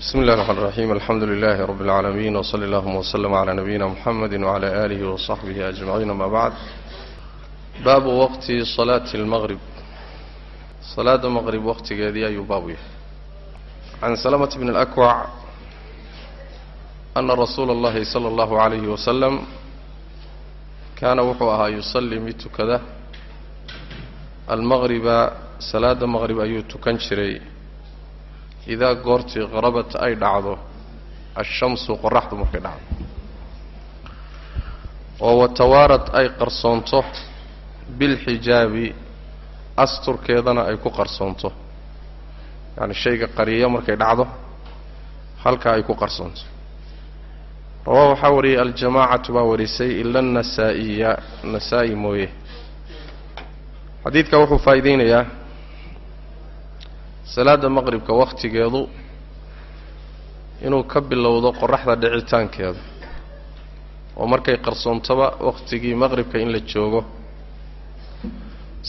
بسم الله الرحمن الرحيم الحمد لله رب العالمين وصلى اللهم وسلم على نبينا محمد وعلى آله وصحبه أجمعين ما بعد باب وقت صلاة المغرب صلاة المغرب وقت قادية يباوي عن سلمة بن الأكوع أن رسول الله صلى الله عليه وسلم كان وحوها يصلي متكذا المغرب صلاة المغرب أيو تكنشري idaa goortii qarabat ay dhacdo ashamsu qoraxdu markay dhacdo. Oo watawaarad ay qarsoonto bilxijaabi asturkeedana ay ku qarsoonto. Yacni shayga qariya markay dhacdo halkaa ay ku qarsoonto. Rawaa waxaa wariyey aljamaacatu baa warisay ila anasaa'iya nasaa-i mooye. Xadiidka wuxuu faa'iideynayaa salaada maqribka wakhtigeedu inuu ka bilowdo qoraxda dhicitaankeeda oo markay qarsoontaba wakhtigii maqribka in la joogo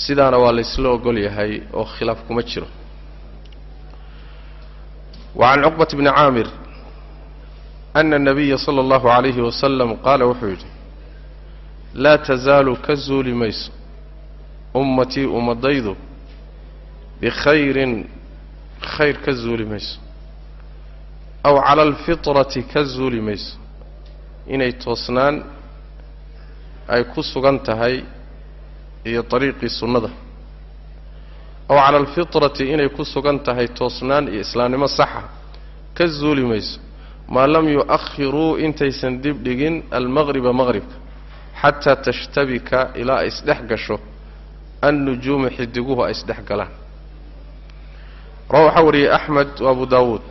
sidaana waa la isla ogol yahay oo khilaaf kuma jiro wa can cuqbat bni caamir ana الnabiya salى اllahu عalayhi wasalam qaala wuxuu yidhi laa tasaalu ka zuuli mayso ummatii ummadaydu bikhayrin khayr ka zuuli mayso aw cala alfitrati ka zuuli mayso inay toosnaan ay ku sugan tahay iyo dariiqii sunnada aw cala alfitrati inay ku sugan tahay toosnaan iyo islaamnimo saxa ka zuuli mayso maa lam yu-akhiruu intaysan dib dhigin almaqriba maqribka xataa tashtabika ilaa isdhex gasho annujuumu xidiguhu ay isdhex galaan rawa waxaa wariyey axmed wa abu daawuud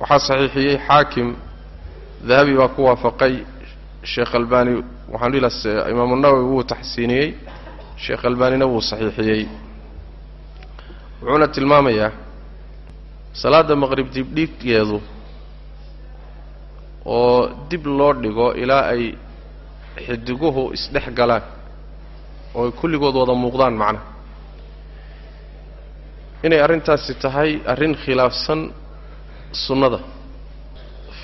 waxaa saxiixiyey xaakim. Dahabi baa ku waafaqay sheekh albani. Waxaan dhihi imaamu nawowi wuu taxsiiniyey sheekh albanina wuu saxiixiyey. Wuxuuna tilmaamayaa salaada maqrib dibdhiggeedu oo dib loo dhigo ilaa ay xidiguhu isdhex galaan oo ay kulligood wada muuqdaan macnaha inay arrintaasi tahay arrin khilaafsan sunnada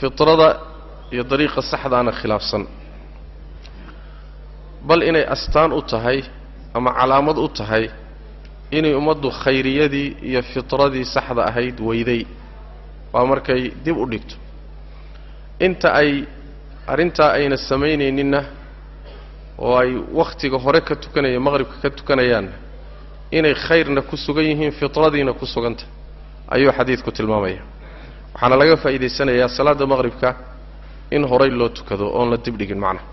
fitrada iyo dariiqa saxdaana khilaafsan. Bal inay astaan u tahay ama calaamad u tahay inay ummaddu khayriyadii iyo fitradii saxda ahayd weyday waa markay dib u dhigto. Inta ay arrintaa ayna samaynayninna oo ay wakhtiga hore ka tukanaya maqribka ka tukanayaanna inay khayrna ku sugan yihiin fitradiina ku suganta. Ayuu xadiidku tilmaamaya. Waxaana laga faa'iidaysanayaa salaada maqribka in horay loo tukado oon la dibdhigin macnaha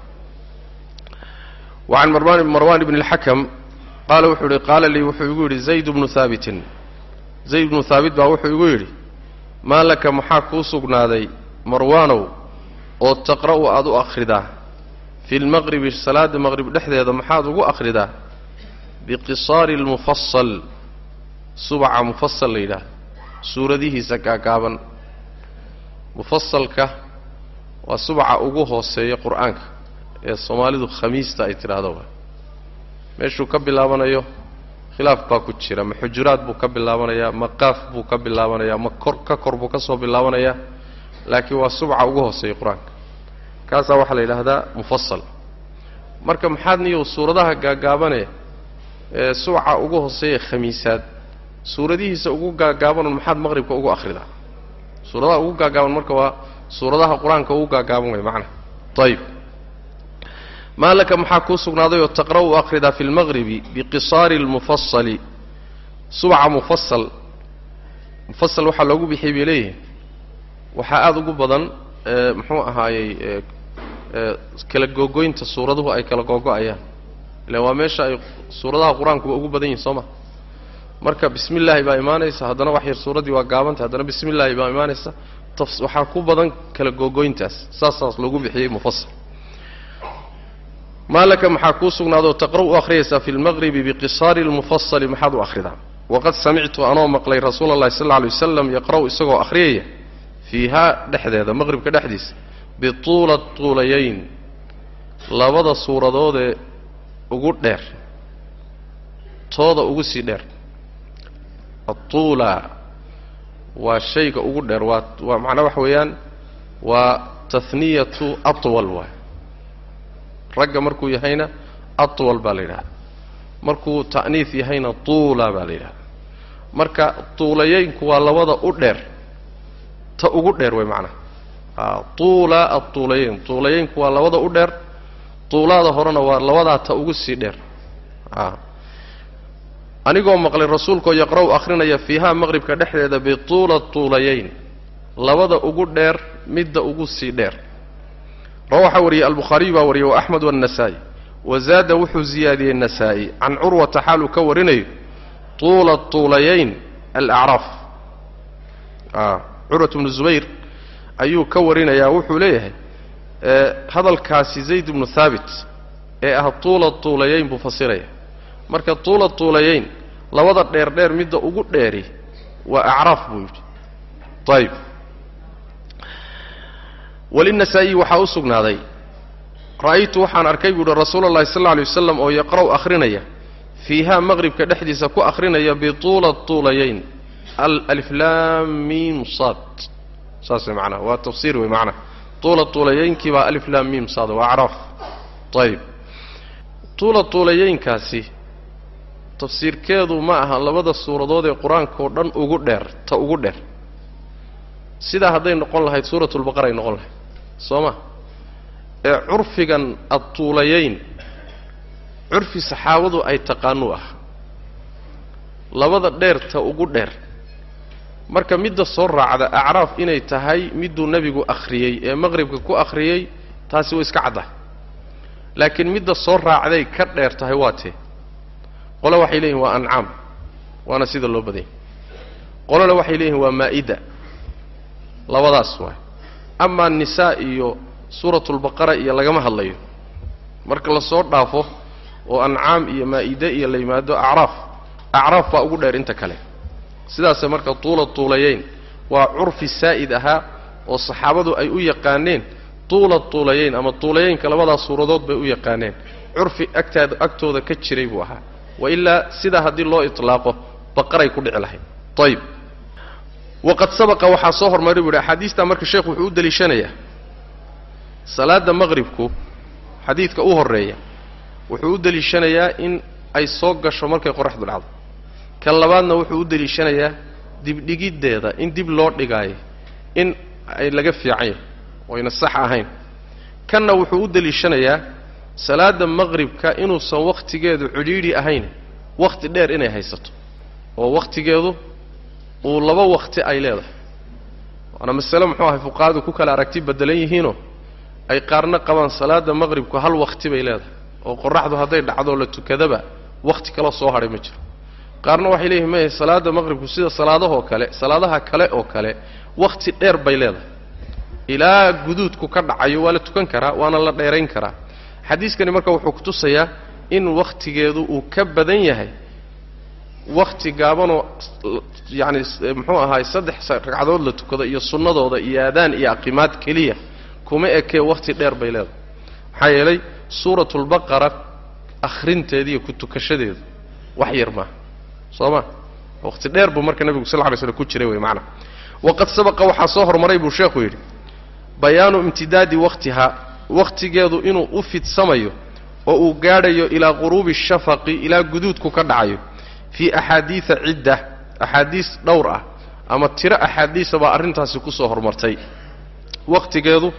wa can marwan marwan ibni اlxakam qaala wuxuu yihi qaala lii wuxuu igu yidhi zayd bnu haabitin zayd bnu haabit baa wuxuu igu yidhi maa laka maxaa kuu sugnaaday marwaanow oo taqra'u aada u akhridaa? Fi lmaqribi salaada maqrib dhexdeeda maxaad ugu akhridaa biqisaari lmufasal subaca mufasal la yidhaahdo suuradihiisa gaagaaban mufasalka waa subaca ugu hooseeya qur'aanka ee soomaalidu khamiista ay tidhaahdo meeshuu ka bilaabanayo khilaaf baa ku jira ma xujuraad buu ka bilaabanayaa ma qaaf buu ka bilaabanayaa ma kor ka kor buu ka soo bilaabanayaa laakiin waa subaca ugu hooseeya qur'aanka kaasaa waxaa la yidhaahdaa mufasal marka maxaad niyow suuradaha gaagaabanee ee subaca ugu hooseeya khamiisaad. Suuradihiisa ugu gaagaabanon maxaad maqribka ugu akhridaa suuradaha ugu gaagaaban marka waa suuradaha qur'aanka ugu gaagaaban way macnaha ayib maa laka maxaa kuu sugnaaday oo taqra' u akhridaa fi lmaqribi biqisaari lmufasali subaca mufasal mufasal waxaa loogu bixiyay bay leeyihiin waxaa aada ugu badan muxuu ahaayey kala googoynta suuraduhu ay kala googo-ayaan ilan waa meesha ay suuradaha qur'aankuba ugu badan yihiin soo ma? Marka bismi baa imaanaysa haddana wax yar suuraddii waa gaabantay haddana bismi baa imaanaysa. Waxaa ku badan kala googoyntaas saasaas loogu bixiyey mufasal maa laka maxaa kuu sugnaadoo taqra' u akhriyaysaa fi lmaqribi biqisaari lmufasali maxaad u akhridaa. Waqad samictu anoo maqlay rasuula allahi sal alay wasalam yaqra'u isagoo akhriyaya fiihaa dhexdeeda maqribka dhexdiisa bituula tuulayayn. Labada suuradoodee ugu dheer tooda ugu sii dheer. Atuula waa shayga ugu dheer waa waa macnaa waxa weeyaan waa tahniyatu atwal waay ragga markuu yahayna atwal baa la yidhahda markuu ta'niif yahayna tuula baa la yidhahda marka tuulayeynku waa labada u dheer ta ugu dheer way macnaha tuula atuulayeyn. Tuulayeynku waa labada u dheer tuulaada horena waa labadaa ta ugu sii dheer. Anigoo maqlay rasuulkoo yaqra' akhrinaya fiihaa maqribka dhexdeeda bituula tuulayayn labada ugu dheer midda ugu sii dheer. Rawaxa wariyey albukhaariy baa wariyey wa axmed waannasaa'i wa zaada wuxuu ziyaadiyey nasaa'i. Can curwata xaaluu ka warinayo tuula tuulayayn alacraaf curwat bnu zubayr ayuu ka warinayaa wuxuu leeyahay hadalkaasi zayd ibnu haabit ee ah tuula tuulayayn buu fasiraya. Marka tuula tuulayayn labada dheer dheer midda ugu dheeri waa acraaf buu yidhi. Ayib walinasaa'iyi waxaa u sugnaaday ra'aytu waxaan arkay buu uhi rasuula allahi sal alla alay wasalam oo yaqra'u akhrinaya fiihaa maqribka dhexdiisa ku akhrinaya bituula tuulayayn aliflaam miim saad. Saas way macnaha waa tafsiir wey macnaha tuula tuulayaynkii baa aliflaam miim saad waa acraaf ayib tuula tuulayaynkaasi tafsiirkeedu ma aha labada suuradood ee qur'aanka dhan ugu dheer ta ugu dheer. Sidaa hadday noqon lahayd suuratulbaqara ay noqon lahayd. Soo ma ee curfigan adtuulayayn curfi saxaabadu ay taqaanuu ah. Labada dheer ta ugu dheer marka midda soo raacda acraaf inay tahay miduu nebigu akhriyey ee maqribka ku akhriyey taasi way iska caddahay. Laakiin midda soo raacday ka dheer tahay waa tee. Qole waxay leeyihiin waa ancaam waana sida loo badanya qolole waxay leeyihiin waa maa'ida labadaas waay. Amaa nisaa iyo suuratulbaqara iyo lagama hadlayo. Marka la soo dhaafo oo ancaam iyo maa'ide iyo la yimaado acraaf acraaf baa ugu dheer inta kale sidaase marka tuula tuulayayn waa curfi saa'id ahaa oo saxaabadu ay u yaqaaneen tuula tuulayayn ama tuulayaynka labadaas suuradood bay u yaqaaneen. Curfi agtaada agtooda ka jiray buu ahaa. Wa ilaa sidaa haddii loo itlaaqo baqaray ku dhici lahayd. Ayib waqad sabaqa waxaa soo hormaray buu yidhi axaadiistaa marka sheekhu wuxuu u deliishanayaa salaadda maqribku xadiidka u horreeya wuxuu u deliishanayaa in ay soo gasho markay qoraxdu dhacdo kan labaadna wuxuu u deliishanayaa dibdhigiddeeda in dib loo dhigaayo in ay laga fiican yahay oyna sax ahayn. Kanna wuxuu u deliishanayaa salaadda maqribka inuusan wakhtigeedu cidhiidhi ahayn wakhti dheer inay haysato oo wakhtigeedu uu laba wakhti ay leedahay. Waana masale muxuu ahay fuqahadu ku kala aragti beddelan yihiinoo ay qaarna qabaan salaadda maqribku hal wakhti bay leedahay oo qoraxdu hadday dhacdoo la tukadaba wakhti kaloo soo hadhay ma jiro qaarna waxay leeyihiin maya salaadda maqribku sida salaadahoo kale salaadaha kale oo kale wakhti dheer bay leedahay. Ilaa guduudku ka dhacayo waa la tukan karaa waana la dheerayn karaa. Xadiiskani marka wuxuu kutusayaa in wakhtigeedu uu ka badan yahay. Wakhti gaabanoo yacani muxuu ahaay saddex ragcadood la tukado iyo sunnadooda iyo aadaan iyo aqimaad keliya kuma ekee wakhti dheer bay leedahay. Maxaa yeelay suuratulbaqara akhrinteeda iyo ku tukashadeedu wax yar maaha soo ma wakhti dheer buu marka nebigu sal lla ly slam ku jiray wey macanaa waqad sabaqa waxaa soo hormaray buu sheekhu yidhi bayaanu imtidaadi wakhtihaa wakhtigeedu inuu u fidsamayo oo uu gaadhayo ilaa quruubi shafaqi ilaa guduudku ka dhacayo fii axaadiida cidda axaadiis dhowr ah ama tiro axaadiisa baa arrintaasi ku soo hormartay. Wakhtigeedu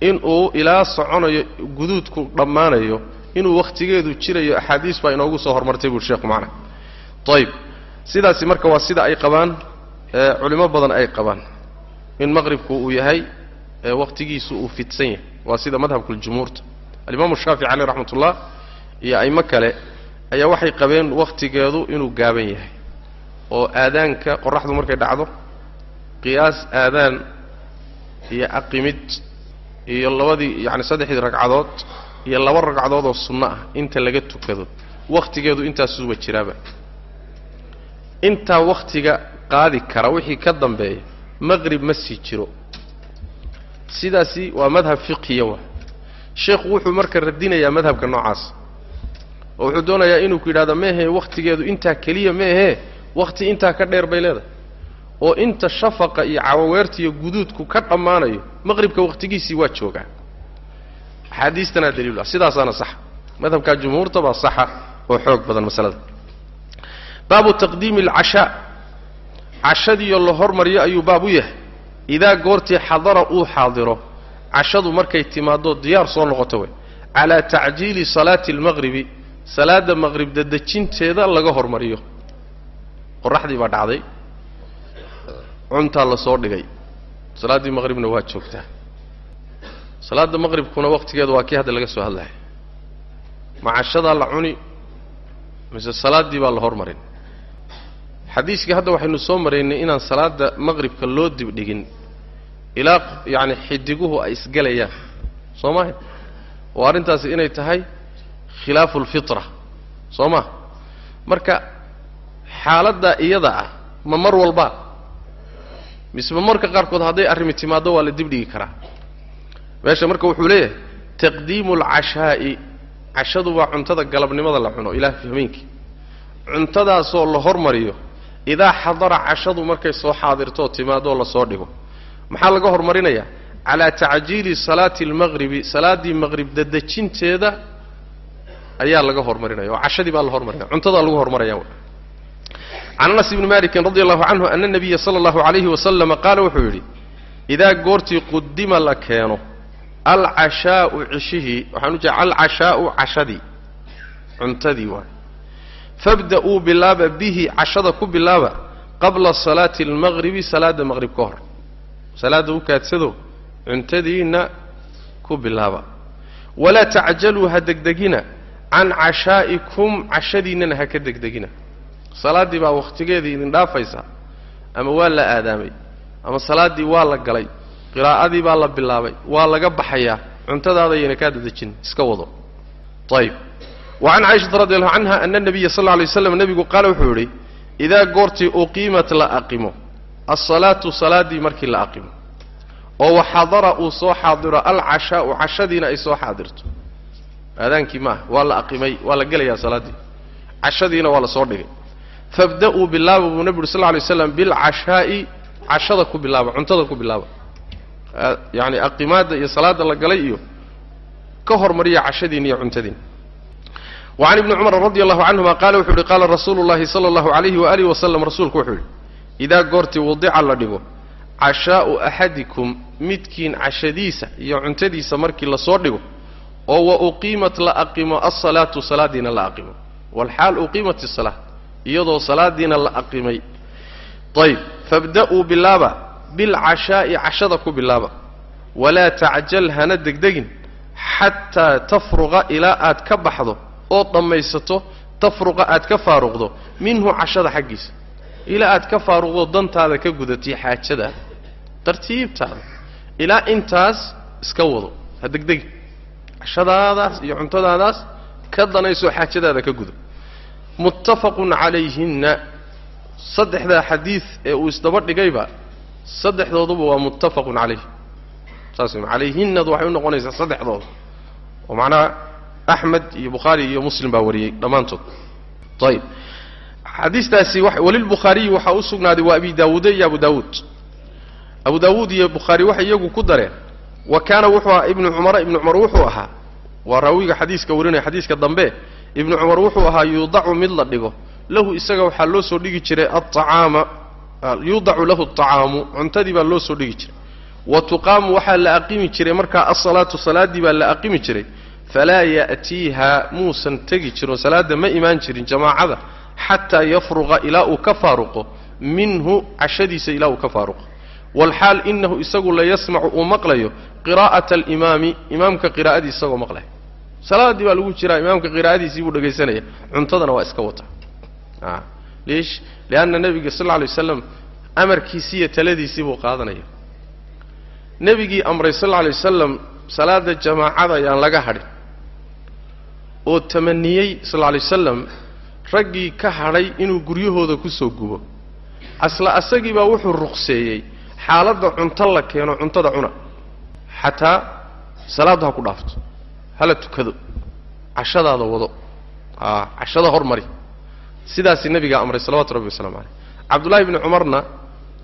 inuu ilaa soconayo guduudku dhammaanayo inuu wakhtigeedu jirayo axaadiis baa inoogu soo hormartay buu sheekhu macnaa ayib sidaasi marka waa sida ay qabaan culimo badan ay qabaan. In maqribku uu yahay wakhtigiisu uu fidsan yahay. Waa sida madhabkuljumhuurta alimaamu shaafici caleyh raxmat ullah iyo aimo kale ayaa waxay qabeen wakhtigeedu inuu gaaban yahay. Oo aadaanka qoraxdu markay dhacdo qiyaas aadaan iyo aqimid iyo labadii yacni saddexdii ragcadood iyo laba ragcadood oo sunno ah inta laga tukado wakhtigeedu intaasuuba jiraaba intaa wakhtiga qaadi kara wixii ka dambeeya maqrib ma sii jiro. Sidaasi waa madhab fiqhiya wa. Sheekhu wuxuu marka radinayaa madhabka noocaas oo wuxuu doonayaa inuu ku yidhahdo meehe wakhtigeedu intaa keliya meehee wakhti intaa ka dheer bay leedahay. Oo inta shafaqa iyo cawaweerta iyo guduudku ka dhammaanayo maqribka wakhtigiisii waa joogaa. Axaadiistanaa daliilu ah. Sidaasaana saxa. Madhabkaa jumhuurta baa saxa oo xoog badan masalada baabu taqdiimi alcashaa. Cashadiioo la hormariyo ayuu baab u yahay. Idaa goortii xadara uu xaadiro cashadu markay timaaddo diyaar soo noqoto wey calaa tacjiili salaati almaqribi salaadda maqrib dadejinteeda laga hormariyo. Qoraxdii baa dhacday. Cuntaa la soo dhigay. Salaaddii maqribna waa joogtaa. Salaadda maqribkuna wakhtigeeda waa kii hadda laga soo hadlaya ma cashadaa la cuni mise salaaddii baa la hormarin xadiiskii hadda waxaynu soo maraynay inaan salaadda maqribka loo dibdhigin ilaa yacni xidiguhu ay isgelayaan soo maha oo arrintaasi inay tahay khilaafu alfitra soo ma marka xaaladdaa iyada ah ma mar walba miseba marka qaarkood hadday arrimi timaaddo waa la dibdhigi karaa. Meesha marka wuxuu leeyahay taqdiimu alcashaa'i cashadu waa cuntada galabnimada la cuno ilaa hameenkii cuntadaasoo la hormariyo idaa xadara cashadu markay soo xaadirto oo timaadoo la soo dhigo maxaa laga hormarinayaa calaa tacjiili salaati almaqribi salaaddii maqrib dadejinteeda ayaa laga hormarinaya oo cashadii baa la hormarinaya cuntadaa lagu hormaraya can anas ibni malikin radi allahu canhu ana nabiya sala allahu alayhi wasalama qaala wuxuu yidhi idaa goortii qudima la keeno alcashaau cishihii waxaan u jeeda alcashaau cashadii cuntadii waay fabda-uu bilaaba bihi cashada ku bilaaba qabla salaati almaqribi salaadda maqrib ka hor. Salaadda u kaadsado cuntadiinna ku bilaaba. Walaa tacjaluu ha degdegina can cashaa'ikum cashadiinnana ha ka degdegina. Salaaddii baa wakhtigeedii idin dhaafaysa ama waa la aadaamay ama salaaddii waa la galay qiraa'adii baa la bilaabay waa laga baxayaa cuntadaadayayna kaa dadejin iska wado. Ayib wa can caishata radi allahu canha ana nabiya sal lla alay waslam nebigu qaala wuxuu yidhi idaa goortii uqiimat la aqimo alsalaatu salaaddii markii la aqimo oo waxadara uu soo xaadiro alcashaau cashadiina ay soo xaadirto aadaankii ma waa la aqimay waa la gelayaa salaaddii cashadiina waa la soo dhigay fabda-uu bilaaba buu nebi uri sal lla lay slam bilcashaa'i cashada ku bilaaba cuntada ku bilaaba yacni aqimaadda iyo salaadda la galay iyo ka hormariya cashadiina iyo cuntadiina can ibni cumar radi allahu canhuma qaala wuxuu yihi qaala rasuulu llahi sala allahu alayhi waalihi wasalam rasuulku wuxuu yidhi idaa goortii wadica la dhigo cashaa'u axadikum midkiin cashadiisa iyo cuntadiisa markii la soo dhigo oo wa uqiimat la aqimo alsalaatu salaadiina la aqimo walxaal uqiimat isalaa iyadoo salaadiina la aqimay ayb fabda-uu bilaaba bilcashaa'i cashada ku bilaaba walaa tacjal hana degdegin xataa tafruqa ilaa aad ka baxdo oo dhammaysato tafruqa aad ka faaruqdo minhu cashada xaggiisa. Ilaa aad ka faaruqdo dantaada ka gudatay xaajadaada tartiibtaada. Ilaa intaas iska wado ha degdegin cashadaadaas iyo cuntadaadaas ka danaysoo xaajadaada ka gudo. Muttafaqun calayhinna. Saddexdaa xadiid ee uu isdaba dhigayba saddexdooduba waa muttafaqun calayh saas calayhinnadu waxay u noqonaysaa saddexdooda oo macnaha axmed iyo bukhaari iyo muslim baa wariyey dhammaantood ayib xadiistaasi walilbukhaariyi waxaa u sugnaaday waa abi daawuude iyo abu daawuud abu daawuud iyo bukhaari waxay iyagu ku dareen wa kaana wuxuu ahaa ibnu cumara ibnu cumar wuxuu ahaa waa raawiga xadiiska warinaya xadiiska dambe ibnu cumar wuxuu ahaa yuudacu mid la dhigo lahu isaga waxaa loo soo dhigi jiray aacaama yuudacu lahu acaamu cuntadii baa loo soo dhigi jiray wa tuqaamu waxaa la aqimi jiray markaa asalaatu salaaddii baa la aqimi jiray falaa ya'tiiha muusan tegi jirin oo salaadda ma imaan jirin jamaacada xataa yafruqa ilaa uu ka faaruqo minhu cashadiisa ilaa uu ka faaruqo walxaal inahu isagu la yasmacu uu maqlayo qiraa'ata alimaami imaamka qiraa'adii isagoo maqlaya salaaddii baa lagu jiraa imaamka qiraa'adiisii buu dhegaysanaya cuntadana waa iska wata liish lianna nebiga sal lla alay waslam amarkiisii iyo taladiisii buu qaadanaya nebigii amray sal alla alay wasalam salaada jamaacada ayaan laga hadhin oo tamaniyey sal lla lay wasalam raggii ka hadhay inuu guryahooda ku soo gubo. Asla asagii baa wuxuu ruqseeyey xaaladda cunto la keeno cuntada cuna. Xataa salaaddu ha ku dhaafto hala tukado cashadaada wado. A cashada hormari. Sidaasi nabigaa amray salawatu rabbi waslamu caleyh cabdullaahi bni cumarna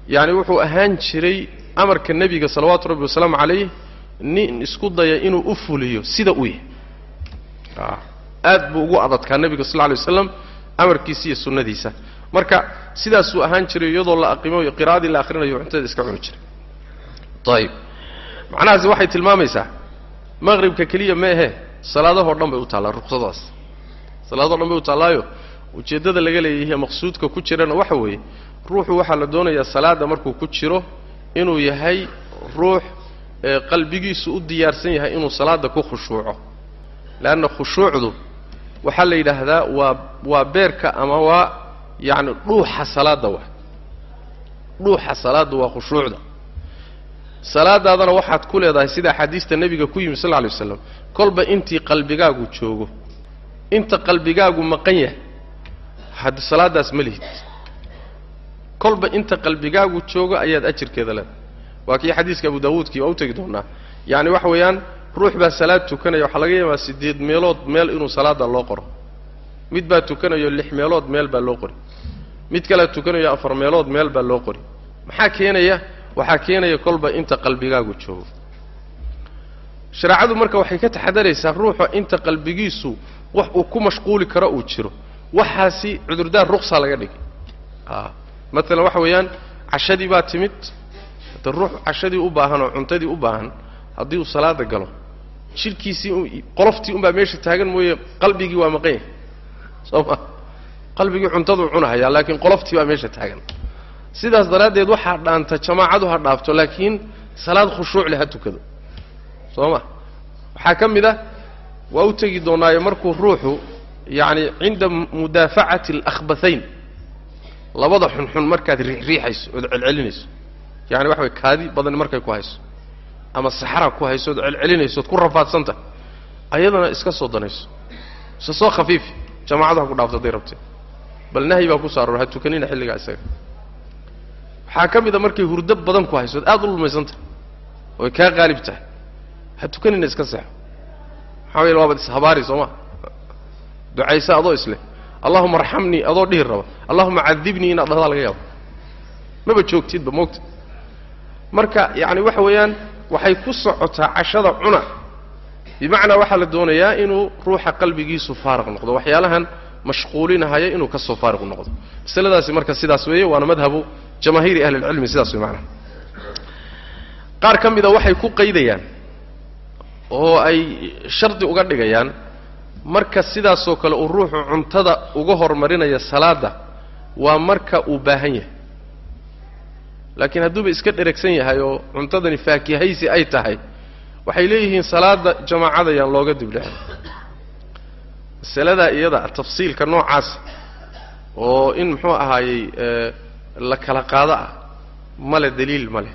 yaani wuxuu ahaan jiray amarka nebiga salawaatu rabbi wasalaamu calayh nin isku daya inuu u fuliyo sida uu yahay. a aad buu ugu adadkaa nebiga sal lla lay waslam amarkiisa iyo sunnadiisa. Marka sidaasuu ahaan jiray iyadoo la aqimo qira'adii la akhrinayo cuntada iska cuni jiray. Ayib macnahaasi waxay tilmaamaysaa maqribka keliya meehe salaadahoo dhan bay u taallaa ruqsadaas. Salaadahoo dhan bay u taallaayo ujeeddada laga leeyahay maqsuudka ku jirana waxa weeye ruuxu waxaa la doonayaa salaadda markuu ku jiro inuu yahay ruux qalbigiisu u diyaarsan yahay inuu salaadda ku khushuuco leanna khushuucdu waxaa la yidhaahdaa waa waa beerka ama waa yacni dhuuxa salaadda wa dhuuxa salaadda waa khushuucda salaadaadana waxaad ku leedahay sida axaadiista nebiga ku yimi sal lla alay waslam kolba intii qalbigaagu joogo inta qalbigaagu maqan yahay haddi salaaddaas ma lihid kolba inta qalbigaagu joogo ayaad ajirkeeda leedahay waa kii xadiiska abu daawuudkii waa u tegi doonaa yacni waxa weeyaan ruux baa salaad tukanaya waxaa laga yaabaa siddeed meelood meel inuu salaadda loo qoro. Mid baa tukanayo lix meelood meel baa loo qori. Mid kalea tukanayo afar meelood meel baa loo qori. Maxaa keenaya? Waxaa keenaya kolba inta qalbigaagu joogo. Shareecadu marka waxay ka taxadaraysaa ruuxa inta qalbigiisu wax uu ku mashquuli karo uu jiro. Waxaasi cudurdaar ruqsa laga dhigay. A maalan waxa weeyaan cashadii baa timid. Hada ruux cashadii u baahan oo cuntadii u baahan haddii uu salaada galo jidhkiisii qoloftii unbaa meesha taagan mooye qalbigii waa maqan yahay soo ma qalbigii cuntaduu cunahayaa laakiin qoloftii baa meesha taagan. Sidaas daraaddeed waxaa dhaanta jamaacadu ha dhaafto laakiin salaad khushuuc leh ha tukado. Soo ma waxaa ka mid ah waa u tegi doonaayo markuu ruuxu yacni cinda mudaafacati alakhbathayn labada xunxun markaad riixriixayso ood celcelinayso yani waxa way kaadi badan markay ku hayso ama saxra ku hayso ood celcelinayso ood ku rafaadsanta ayadana iska soo danayso. Isa soo khafiifi jamaacadu ha ku dhaafto hadday rabtee. Bal nahyi baa ku soo ha tukanina xilligaa isaga. Waxaa ka mida markay hurdo badan ku hayso ood aad u lulmaysantahay oy kaa qaalib tahay. Ha tukanina iska seexo maxaa wayl waabaad ishabaari soo ma. Ducayse adoo isleh. Allahuma arxamnii adoo dhihi raba. Allahuma cadibnii inaad dhahdaa laga yaabo. Maba joogtidba moogta marka yacni waxa weeyaan waxay ku socotaa cashada cuna. Bimacnaa waxaa la doonayaa inuu ruuxa qalbigiisu faariq noqdo waxyaalahan mashquulinahaya inuu ka soo faariq noqdo. Masaladaasi marka sidaas weeye waana madhabu jamaahiiri ahli lcilmi sidaas wey macnaha qaar ka mida waxay ku qaydayaan oo ay shardi uga dhigayaan marka sidaasoo kale uu ruuxu cuntada uga hormarinaya salaadda waa marka uu baahan yahay laakiin hadduuba iska dheregsan yahay oo cuntadani faakihaysi ay tahay waxay leeyihiin salaadda jamaacada yaan looga dibdhexin masaladaa iyada tafsiilka noocaas oo in muxuu ahaayey la kala qaado ah male daliil ma leh.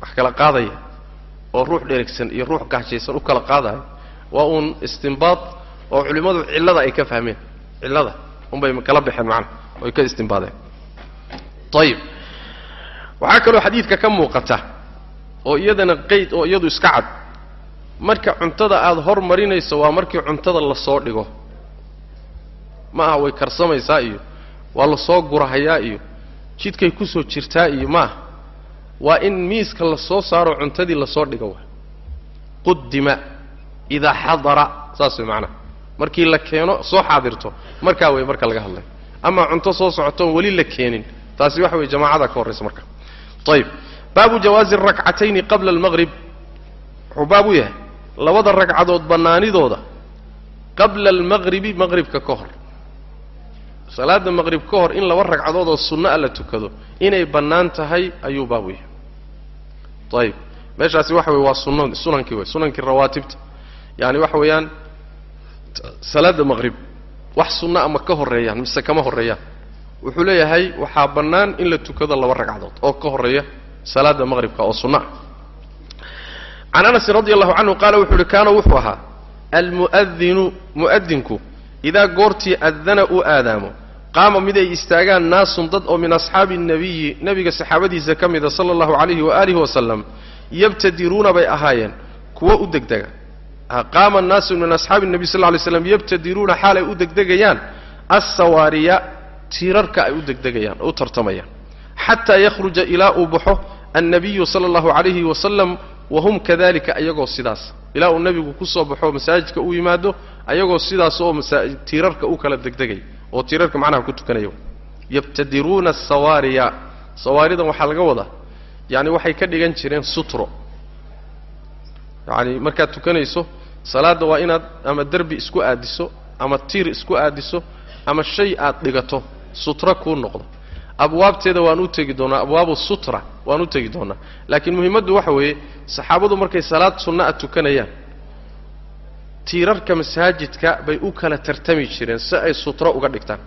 Wax kala qaadaya oo ruux dheregsan iyo ruux gaajaysan u kala qaadayo waa uun istimbaad oo culimmadu cillada ay ka fahmeen. Cillada unbay kala baxeen macnaha oy ka istimbaadeen ayib waxaa kaloo xadiidka ka muuqata oo iyadana qayd oo iyadu iska cad. Marka cuntada aada hor marinayso waa markii cuntada la soo dhigo. Ma aha way karsamaysaa iyo waa la soo gurahayaa iyo jidkay ku soo jirtaa iyo maaha waa in miiska la soo saaro cuntadii la soo dhigo wa qudima idaa xadara saas way macnaha markii la keeno soo xaadirto. Markaa wey marka laga hadlayo amaa cunto soo socotoon weli la keenin taasi waxa weye jamaacada ka horraysa marka. Ayib baabu jawaazi arakcatayni qabla almaqrib wuxuu baab u yahay. Labada ragcadood bannaanidooda qabla almaqribi maqribka ka hor. Salaada maqrib ka hor in laba ragcadood oo sunno a la tukado inay bannaan tahay ayuu baab u yahay. Ayib meeshaasi waxa weye waa sun sunankii wey sunankii rawaatibta. Yaani waxa weeyaan salaada maqrib wax sunno ama ka horreeyaan mise kama horreeyaan wuxuu leeyahay waxaa bannaan in la tukado laba ragcadood oo ka horreeya salaada maqribka oo sunno ah can anasin radi allahu canhu qaala wuxuu uhi kaana wuxuu ahaa almu'adinu mu'adinku idaa goortii adana uu aadaamo qaama mid ay istaagaan naasun dad oo min asxaabi nnabiyi nebiga saxaabadiisa ka mida sala allahu calayhi waaalihi wasalam yabtadiruuna bay ahaayeen kuwo u degdega. Qaama naasun min asxaabi nabiy sal lay slam yabtadiruuna xaalay u degdegayaan assawaariya tiirarka ay u degdegayaan u tartamayaan. Xataa yakhruja ilaa uu baxo annabiyu sala allahu calayhi wasalam wahum kadalika ayagoo sidaas. Ilaa uu nebigu ku soo baxo masaajidka u yimaado ayagoo sidaas oo tiirarka u kala degdegay oo tiirarka macnaha ku tukanaya yabtadiruuna asawaariya sawaaridan waxaa laga wadaa yani waxay ka dhigan jireen sutro. Yani markaad tukanayso salaadda waa inaad ama derbi isku aadiso ama tiir isku aadiso ama shay aad dhigato sutra kuu noqdo. Abwaabteeda waan u tegi doonaa abwaabu sutra waan u tegi doonaa. Laakiin muhimmaddu waxa weeye saxaabadu markay salaad sunna a tukanayaan tiirarka masaajidka bay u kala tartami jireen si ay sutro uga dhigtaan.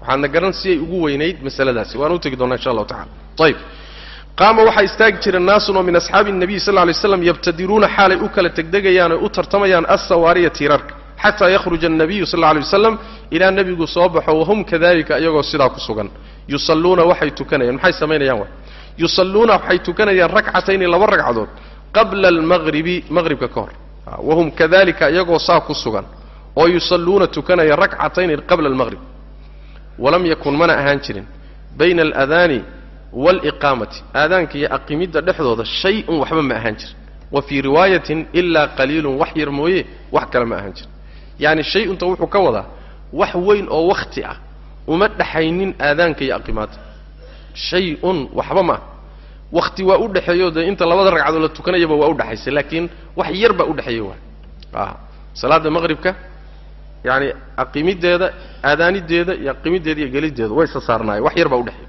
Waxaadna garan si ay ugu weynayd masaladaasi. Waan u tegi doonaa insha allahu tacala ayib qaama waxaa istaagi jira naasun oo min asxaabi الnabiy sal ly slam yabtadiruuna xaalay u kala tegdegayaan oy u tartamayaan assawaariya tiirarka xataa yakhruja الnabiyu sal lla alay waslam ilaa nebigu soo baxo wahum kadalika iyagoo sidaa ku sugan. Yusalluuna waxay tukanayaan. Maxay samaynayaan wa? Yusalluuna waxay tukanayaan rakcatayni laba ragcadood qabla almaqribi maqribka ka hor. Wahum kadalika iyagoo saa ku sugan. Oo yusalluuna tukanaya rakcatayni qabla almaqrib walam yakun mana ahaan jirin. Bayna aladaani waaliqaamati aadaanka iyo aqimidda dhexdooda shay-un waxba ma ahaan jirin. Wa fii riwaayatin ilaa qaliilun wax yar mooye wax kale ma ahaan jirin yacni shay-unta wuxuu ka wadaa wax weyn oo wakhti ah. Uma dhaxaynin aadaanka iyo aqimaadda shay-un waxba ma ah wakhti waa u dhexeeyo dee inta labada ragcadood la tukanayaba waa u dhexaysa laakiin wax yar baa u dhexeeya waa. A salaadda maqribka yacani aqimiddeeda aadaanideeda iyo aqimiddeeda iyo geliddeeda way isa saarnaayeen. Wax yar baa udhexeeya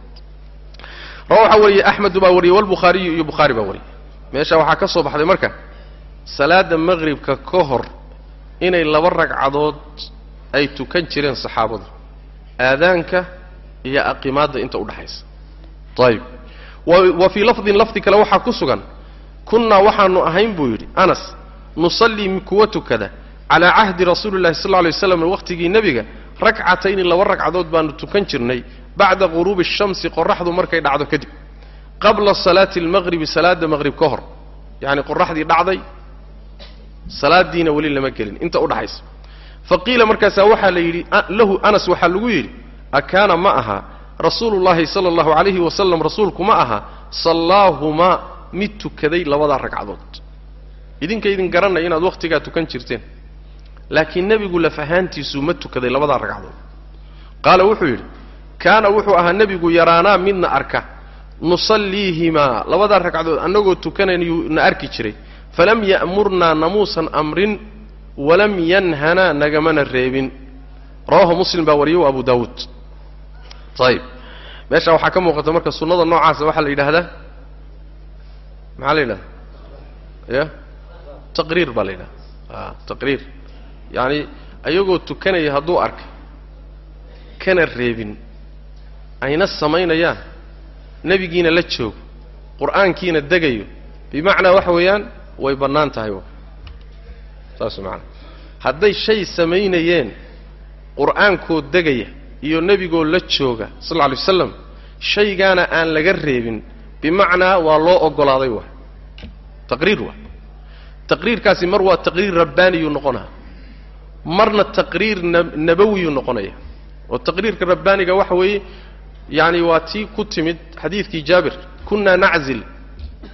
rawa waxaa wariyey axmedu baa wariyey walbukhaariyu iyo bukhaari baa wariyey meesha waxaa ka soo baxday marka salaadda maqribka ka hor inay laba ragcadood ay tukan jireen saxaabadu. Aadaanka iyo aqimaadda inta udhaxaysa ayib wa fii lafdin lafdi kale waxaa ku sugan kunnaa waxaanu ahayn buu yidhi anas nusallii kuwa tukada calaa cahdi rasuuli llahi sal alay waslam waqtigii nebiga rakcatayni laba ragcadood baanu tukan jirnay bacda quruubi shamsi qoraxdu markay dhacdo kadib qabla salaati almaqribi salaada maqrib ka hor. Yacni qoraxdii dhacday salaadiina weli lama gelin. Inta udhaxaysa fa qiila markaasaa waxaa la yidhi lahu anas waxaa lagu yidhi akaana ma aha rasuulu llahi sala allahu calayhi wasalam rasuulku ma aha sallaahumaa mid tukaday labadaa ragcadood. Idinka idin garanaya inaad wakhtigaa tukan jirteen. Laakiin nebigu laf ahaantiisuu ma tukaday labadaa ragcadood. Qaala wuxuu yidhi kaana wuxuu ahaa nebigu yaraanaa midna arka. Nusalliihimaa labadaa ragcadood annagoo tukanayuu na arki jiray falam ya'murnaa namuusan amrin walam yanhanaa nagamana reebin rawahu muslim baa wariyay wa abu daawuud ayib meesha waxaa ka muuqata marka sunnada noocaasa waxaa la yidhaahdaa maxaa la yidhahdaa ya taqriir baa la yidhahda taqriir yacani ayagoo tukanaya hadduu arkay kana reebin ayna samaynayaan nebigiina la joogo qur'aankiina degayo bimacnaa waxa weeyaan way bannaan tahay saas macanaa hadday shay samaynayeen qur'aankoo degaya iyo nebigoo la jooga sal lla alay waslam shaygaana aan laga reebin bimacnaa waa loo oggolaaday waa. Taqriir waa. Taqriirkaasi mar waa taqriir rabbaaniyuu noqonaa. Marna taqriir nabawiyuu noqonaya. Oo taqriirka rabbaaniga waxa weeye yaani waa tii ku timid xadiidkii jaabir kunna naczil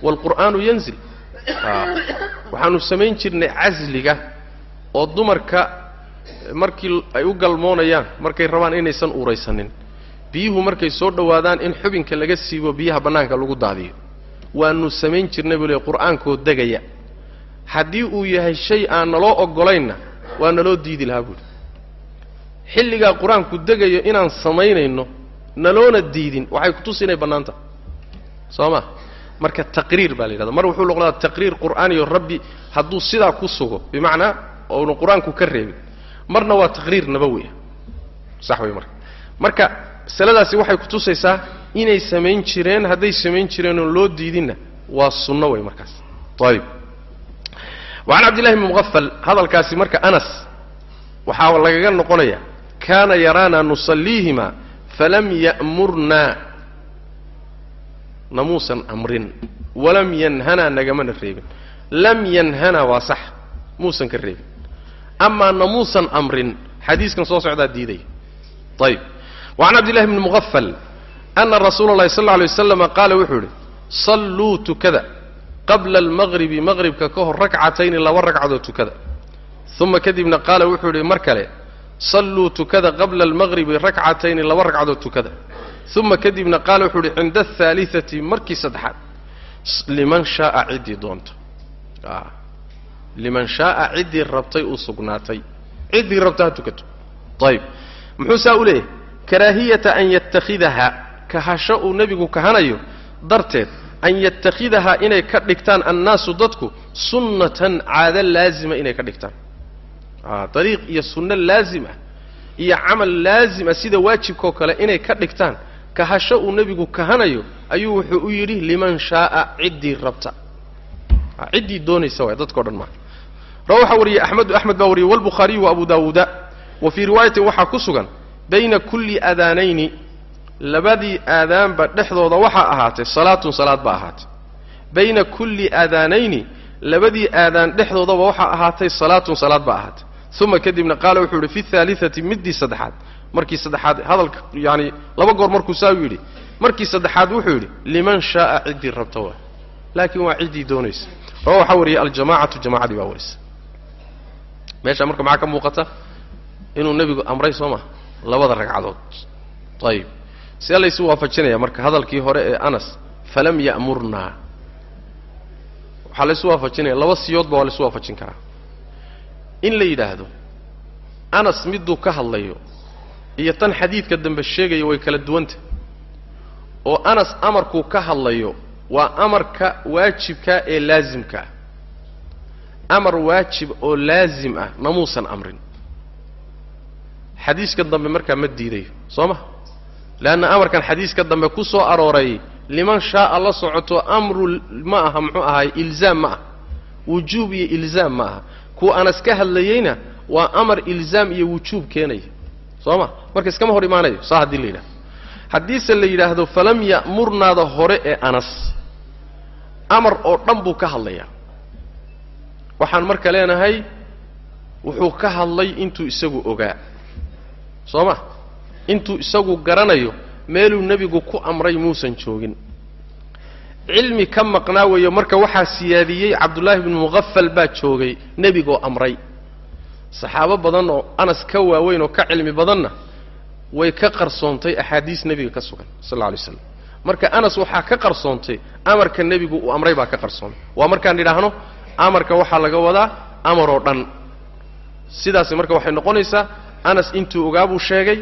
waalqur'aanu yanzil waxaanu samayn jirnay casliga oo dumarka markii ay u galmoonayaan markay rabaan inaysan uuraysanin. Biyuhu markay soo dhowaadaan in xubinka laga siibo biyaha bannaanka lagu daadiyo. Waanu samayn jirnay buu le qur'aankoo degaya. Haddii uu yahay shay aan naloo oggolaynna waa naloo diidi lahaa buuhi xilligaa qur'aanku degayo inaan samaynayno naloona diidin waxay kutusi inay bannaan tahay soo ma marka taqriir baa la yidhahda mar wuxuu noqdaa taqriir qur'aaniyo rabbi hadduu sidaa ku sugo bimacnaa oonu qur'aanku ka reebin. Marna waa taqriir nabawi ah sax wey marka. Marka masaladaasi waxay kutusaysaa inay samayn jireen hadday samayn jireenoo loo diidinna waa sunno wey markaas. Ayib wacan cabdillahi bni muqafal hadalkaasi marka anas waxaa lagaga noqonaya kaana yaraana nusalliihima falam ya'murnaa namuusan amrin. Walam yanhanaa nagamana reebin lam yanhanaa waa sax. Muusan ka reebin. Amaa namuusan amrin xadiiskan soo socdaa diidaya ayib wacan cabdillahi bni muqafal ana rasuula اllahi sal lla alay waslam qaala wuxuu yidhi salluu tukada qabla almaqribi maqribka ka hor rakcatayni laba ragcadood tukada. Uma kadibna qaala wuxuu yidhi mar kale salluu tukada qabla almaqribi rakcatayni laba ragcadood tukada uma kadibna qaala wuxuu yidhi cinda ahaaliati markii saddexaad liman shaaa ciddii doonto liman shaaa ciddii rabtay u sugnaatay ciddii rabta ha tukato ayib muxuu saa u leeyahay karaahiyata an yatakhidaha kahasho uu nebigu kahanayo darteed an yatakhidahaa inay ka dhigtaan annaasu dadku sunnatan caado laazima inay ka dhigtaan dariiq iyo sunno laazim ah iyo camal laazim ah sida waajibkao kale inay ka dhigtaan kahasho uu nebigu kahanayo ayuu wuxuu u yidhi liman shaaa ciddii rabta. Ciddii doonaysa waay dadkao dhan maa ra waxaa wariyey axmedu axmed baa wariyey walbukhaariyu wa abu daawuuda wa fii riwaayatin waxaa ku sugan bayna kulli aadaanayni labadii aadaanba dhexdooda waxaa ahaatay salaatun salaad baa ahaatay. Bayna kulli aadaanayni labadii aadaan dhexdoodaba waxaa ahaatay salaatun salaad baa ahaatay uma kadibna qaala wuxuu yidhi fi haaliati middii saddexaad. Markii saddexaad hadalka yaani laba goor markuu saa yidhi markii saddexaad wuxuu yidhi liman shaaa ciddii rabta waa. Laakiin waa ciddii doonaysa. Rawa waxaa wariyey aljamacatu jamacadii baa warisa meesha marka maxaa ka muuqata? Inuu nebigu amray soo maha labada ragcadood. Ayib see laysu waafajinaya marka hadalkii hore ee anas falam ya'murnaa waxaa laysu waafajinaya laba siyoodba waa laysu waafajin karaa in la yidhaahdo. Anas miduu ka hadlayo iyo tan xadiidka dambe sheegaya way kala duwanta oo anas amarkuu ka hadlayo waa amarka waajibka ee laasimka ah. Amar waajib oo laazim ah namuusan amrin. Xadiiska dambe markaa ma diidayo soo ma? Leanna amarkan xadiiska dambe ku soo arooray liman shaaa la socoto amru ma aha muxuu ahaay ilzaam ma ah wujuub iyo ilzaam ma aha kuwa anas ka hadlayeyna waa amar ilzaam iyo wujuub keenaya. Soo ma? Marka iskama hor imaanayo saa haddii la yidhahdo haddiise la yidhaahdo falam ya'murnaada hore ee anas. Amar oo dhan buu ka hadlayaa. Waxaan marka leenahay wuxuu ka hadlay intuu isagu ogaa. Soo ma? Intuu isagu garanayo meeluu nebigu ku amray muusan joogin cilmi ka maqnaa weeyo marka waxaa siyaadiyey cabdullaahi bnu muqafal baa joogay nebigoo amray. Saxaabo badan oo anas ka waaweyn oo ka cilmi badanna way ka qarsoontay axaadiis nebiga ka sugan sal alla alay slam marka anas waxaa ka qarsoontay amarka nebigu uu amray baa ka qarsoomay waa markaan idhaahno amarka waxaa laga wadaa amaroo dhan. Sidaasi marka waxay noqonaysaa anas intuu ogaa buu sheegay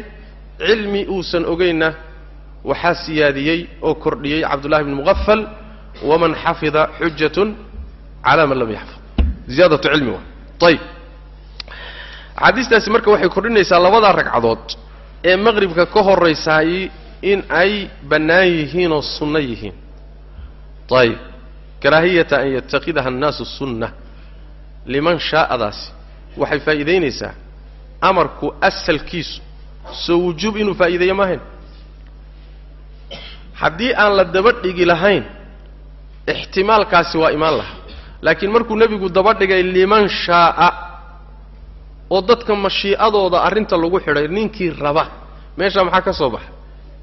cilmi uusan ogaynna waxaa siyaadiyey oo kordhiyey cabdullahi bni muqafal waman xafida xujatun cala man lam yaxfid. Ziyaadatu cilmi waa ayib axaadiistaasi marka waxay kordhinaysaa labadaa ragcadood ee maqribka ka horraysaay in ay bannaan yihiin oo sunno yihiin. Ayib karaahiyata an yatakhidaha annaasu sunna liman shaa'adaasi. Waxay faa'iidaynaysaa amarku asalkiisu. Soo wujuub inuu faa'iideeyo maahayn haddii aan la daba dhigi lahayn ixtimaalkaasi waa imaan lahaa. Laakiin markuu nebigu daba dhigay liman shaa'a oo dadka mashii'adooda arrinta lagu xidhay ninkii raba. Meeshaa maxaa ka soo baxa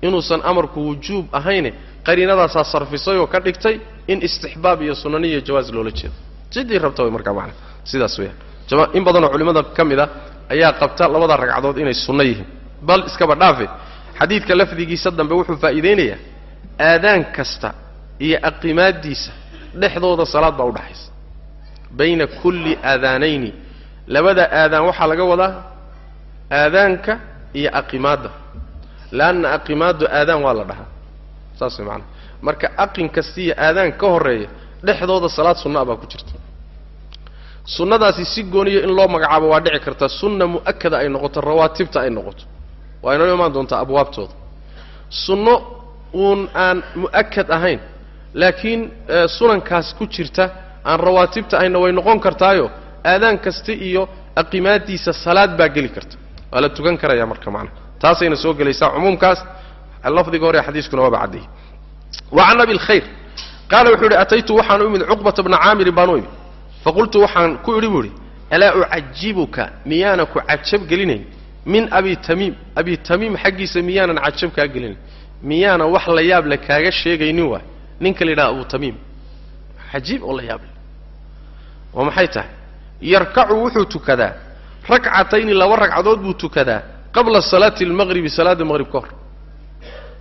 inuusan amarku wujuub ahayne qariinadaasaa sarfisay oo ka dhigtay in istixbaab iyo sunani iyo jawaas loola jeedo. Sidii rabta way markaa macana sidaas weeyaan. In badanoo culimmada ka mid a ayaa qabta labada ragcadood inay sunno yihiin. Bal iskaba dhaafe xadiidka lafdigiisa dambe wuxuu faa'iidaynayaa aadaan kasta iyo aqimaaddiisa dhexdooda salaad baa udhaxaysa bayna kulli aadaanayni labada aadaan waxaa laga wadaa aadaanka iyo aqimaadda. Leanna aqimaaddu aadaan waa la dhahaa. Saas way macanaa marka aqin kasta iyo aadaan ka horreeya dhexdooda salaad sunna a baa ku jirta. Sunnadaasi si gooniyo in loo magacaabo waa dhici karta. Sunna mu'akada ay noqoto rawaatibta ay noqoto. Waa inoo imaan doontaa abwaabtooda. Sunno uun aan mu'akad ahayn. Laakiin sunankaas ku jirta aan rawaatibta ahayna way noqon kartaayo aadaan kasta iyo aqimaadiisa salaad baa geli karta. Waa la tukan karaya marka macnaha taasayna soo gelaysaa cumuumkaas. Lafdiga hore xadiiskuna waaba caddeeyey wa can abi lkhayr qaala wuxuu yidhi ataytu waxaan u imid cuqbata bna caamirin baan u imid faqultu waxaan ku idhi buu idhi alaa ucajibuka miyaana ku cajab gelinayn? Min abi tamiim abi tamiim xaggiisa miyaanan cajab kaa gelinayn miyaana wax la yaab le kaaga sheegaynin waay ninka la yidhaha abu tamiim. Cajiib oo la yaab le oo maxay tahay? Yarkacu wuxuu tukadaa. Rakcatayni laba ragcadood buu tukadaa qabla salaati almaqribi salaadda maqrib ka hor.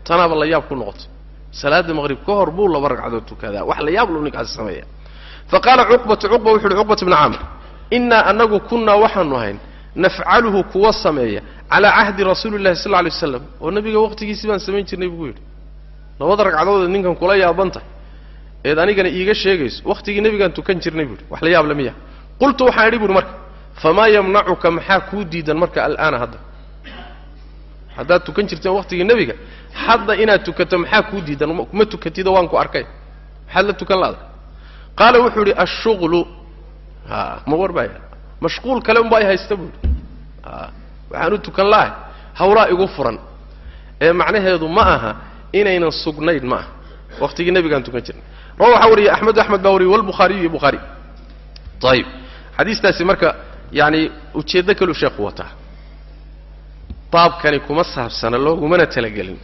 Tanaaba la yaab ku noqotay salaadda maqrib ka hor buu laba ragcadood tukadaa. Wax la yaab lu ninkaasi sameeya fa qaala cuqbatu cuqba wuxu uhi cuqbat bna camr innaa annagu kunnaa waxaanu ahayn nafcaluhu kuwa sameeya calaa cahdi rasuuli llahi sal lla alay waslam oo nabiga waqtigiisii baan samayn jirnay buu yidhi. Labada ragcadood ninkan kula yaaban tahay eed anigana iiga sheegayso wakhtigii nebigaan tukan jirnay buuhi wax la yaab le miya qultu waxaan idhi buuhi marka famaa yamnacuka maxaa kuu diidan marka al'aana hadda? Haddaad tukan jirteen wakhtigii nebiga hadda inaad tukato maxaa kuu diidan? Ma tukatido waan ku arkay. Maxaad la tukan la'da qaala wuxuu idhi ashuqlu ha ma warbaaya mashquul kale unbaa i haysta buuhi a waxaan u tukan la'ahay hawlaa igu furan. Ee macnaheedu ma aha inaynan sugnayn ma aha. Wakhtigii nebigaan tukan jirnay rawa waxaa wariyey axmedu axmed baa wariyey walbukhaariyu iyo bukhaari ayib xadiistaasi marka yaani ujeeddo kaluu sheekhu wataa. Baabkani kuma saabsana loogumana talagelin.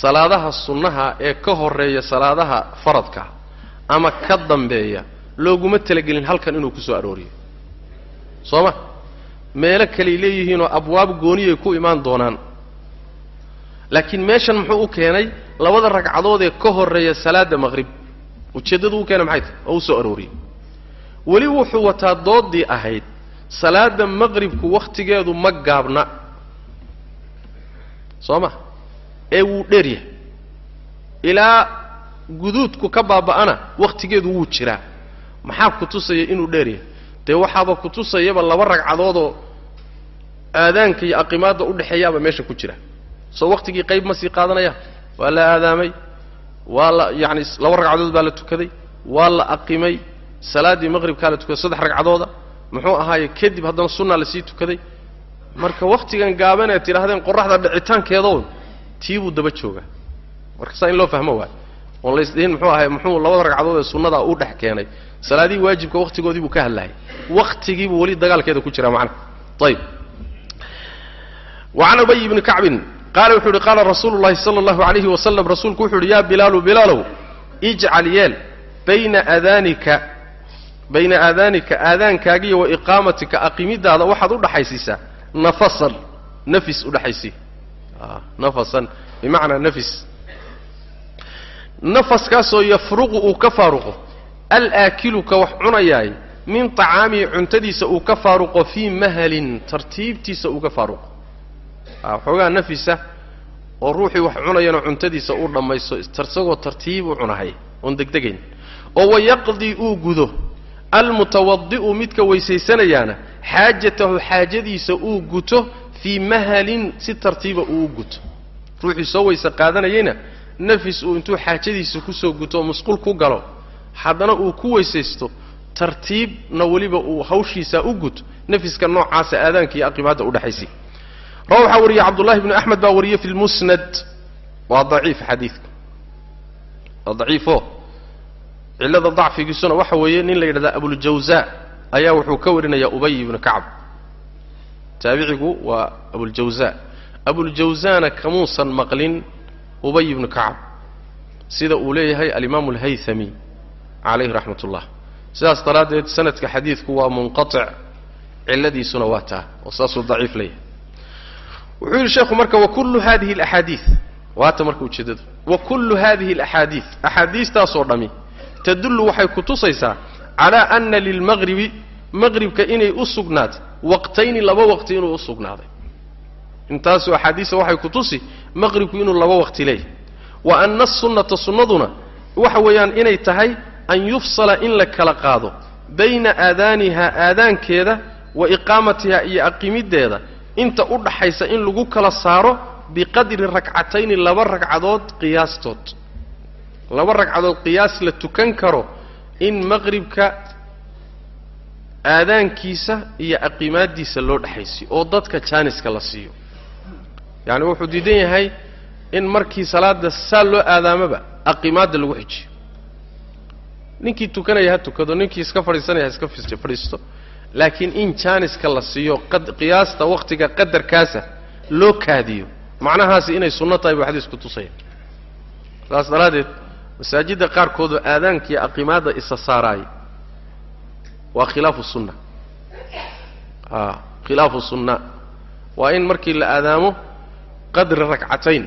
Salaadaha sunnaha ee ka horreeya salaadaha faradka ama ka dambeeya looguma talagelin halkan inuu ku soo arooriyo soo ma meelo kaley leeyihiinoo abwaab gooniyay ku imaan doonaan. Laakiin meeshan muxuu u keenay labada ragcadood ee ka horreeya salaadda maqrib ujeeddadu u keenay maxay? Tahay oo u soo arooriyey. Weli wuxuu wataa doodii ahayd salaadda maqribku wakhtigeedu ma gaabna. Soo ma ee wuu dheeryahay ilaa guduudku ka baaba'ana wakhtigeedu wuu jiraa. Maxaa ku tusaya inuu dheeryahay dee waxaaba ku tusayaba laba ragcadoodoo aadaanka iyo aqimaadda udhexeeyaaba meesha ku jira. Soo wakhtigii qayb ma sii qaadanaya? Waa la aadaamay waa la yacani laba ragcadood baa la tukaday waa la aqimay salaaddii maqribkaa la tukaday saddex ragcadooda muxuu ahaaye kadib haddana sunnaa la sii tukaday. Marka wakhtigan gaaban eed tidhahdeen qoraxda dhicitaankeedow tii buu daba joogaa. Marka saa in loo fahmo waay oon laysdhihin muxuu ahay muxuu labada ragcadood ee sunnadaa u dhex keenay. Salaadihii waajibka wakhtigoodii buu ka hadlahay wakhtigiibuu weli dagaalkeeda ku jiraa macnaha ayib wa can ubay ibni kacbin qaala wuxuu uhi qaala rasuulu llahi sala allahu alayhi wasalam rasuulku wuxu uhi yaa bilaalu bilaalow ijcal yeel bayna aadaanika bayna aadaanika aadaankaagiiyo wa iqaamatika aqimidaada waxaad u dhaxaysiisaa nafasan nafis udhaxaysii nafasan bimacnaa nafis nafaskaasoo yafruqu uu ka faaruqo alaakilu ka wax cunayaay min طacaamihi cuntadiisa uu ka faaruqo fii mahalin tartiibtiisa uu ka faaruqo. Waxoogaa nafisa oo ruuxii wax cunayana cuntadiisa uu dhammaysto isagoo tartiib u cunahay oon degdegayn oo wayaqdii uu gudo almutawadi'u midka weysaysanayaana xaajatahu xaajadiisa uu guto fii mahalin si tartiiba uu u guto. Ruuxii soo weyse qaadanayayna nafis uu intuu xaajadiisa ku soo guto oo musqul ku galo haddana uu ku weysaysto tartiibna weliba uu hawshiisa u guto nafiska noocaasa aadaanka iyo aqimaadda udhexaysay rawa waxaa wariyey cabdullahi bnu axmed baa wariyey fi lmusnad waa daciif xadiidka. Waa daciifo. Cillada dacfigiisuna waxa weeye nin la yidhahda abuljawza ayaa wuxuu ka warinayaa ubay ibnu kacb taabicigu waa abuljawza abuljawzana kamuusan maqlin ubay ibnu kacb sida uu leeyahay alimaamu alhaythami calayhi raxmat ullah sidaas daraaddeed sanadka xadiidku waa munqatic cilladiisuna waa taa oo saasuu daciif leeyahay. Wuxuu yidhi sheekhu marka wakullu hadihi alaxaadiid waata marka ujeeddadu wa kullu hadihi alaxaadiid axaadiistaasoo dhammi tadullu waxay ku tusaysaa calaa ana lilmaqribi maqribka inay u sugnaatay waqtayni laba waqti inuu u sugnaaday intaasu axaadiista waxay ku tusi maqribku inuu laba waqti leeyahay. Wa ana asunnata sunnaduna waxa weeyaan inay tahay an yufsala in la kala qaado bayna aadaaniha aadaankeeda wa iqaamatiha iyo aqimiddeeda inta u dhaxaysa in lagu kala saaro biqadri ragcatayni laba ragcadood qiyaastood. Laba ragcadood qiyaas la tukan karo in maqribka aadaankiisa iyo aqimaaddiisa loo dhexaysiyo oo dadka jaaniska la siiyo yacni wuxuu diidan yahay in markii salaadda saa loo aadaamaba aqimaadda lagu xijiyo ninkii tukanaya ha tukado ninkii iska fadhiisanaya ha iska fadhiisto. Laakiin in jaaniska la siiyo qiyaasta wakhtiga qadarkaasa loo kaadiyo macnahaasi inay sunno tahay buu xadiisku tusaya. Saas daraaddeed masaajidda qaarkoodu aadaanka iyo aqimaadda isa saaraay waa khilaafu sunna. A khilaafu sunna. Waa in markii la aadaamo qadri ragcatayn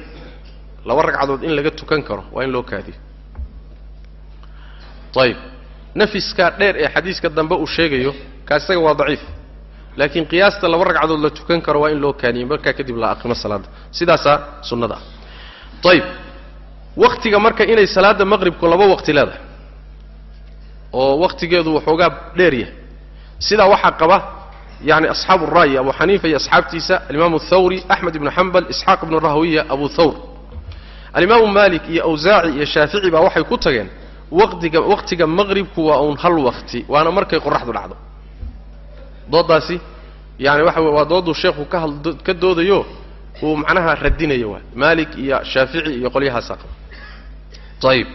laba ragcadood in laga tukan karo waa in loo kaadiyo. Ayib. Nafiska dheer ee xadiiska dambe uu sheegayo kaas isaga waa daciif. Laakiin qiyaasta laba ragcadood la tukan karo waa in loo kaaniyo markaa kadib la aqimo salaadda sidaasaa sunnada. Ah ayib. Waktiga marka inay salaadda maqribku laba waqti leedahay oo wakhtigeedu waxoogaa dheer yahay sidaa waxaa qaba yani asxaabu ra'yi abu xaniifa iyo asxaabtiisa alimaamu thawri axmed ibnu xambal isxaaq ibnu rahwiya abu thawr. Alimaamu malik iyo awsaaci iyo shaafici baa waxay ku tageen waqtiga wakhtiga maqribku waa uun hal wakti waana markay qoraxdu dhacdo. Dooddaasi yani waxa waa dooduu sheekhu ka had ka doodayo uu macnaha radinayo waa maalik iyo shaafici iyo qolyahaasa qaba ayib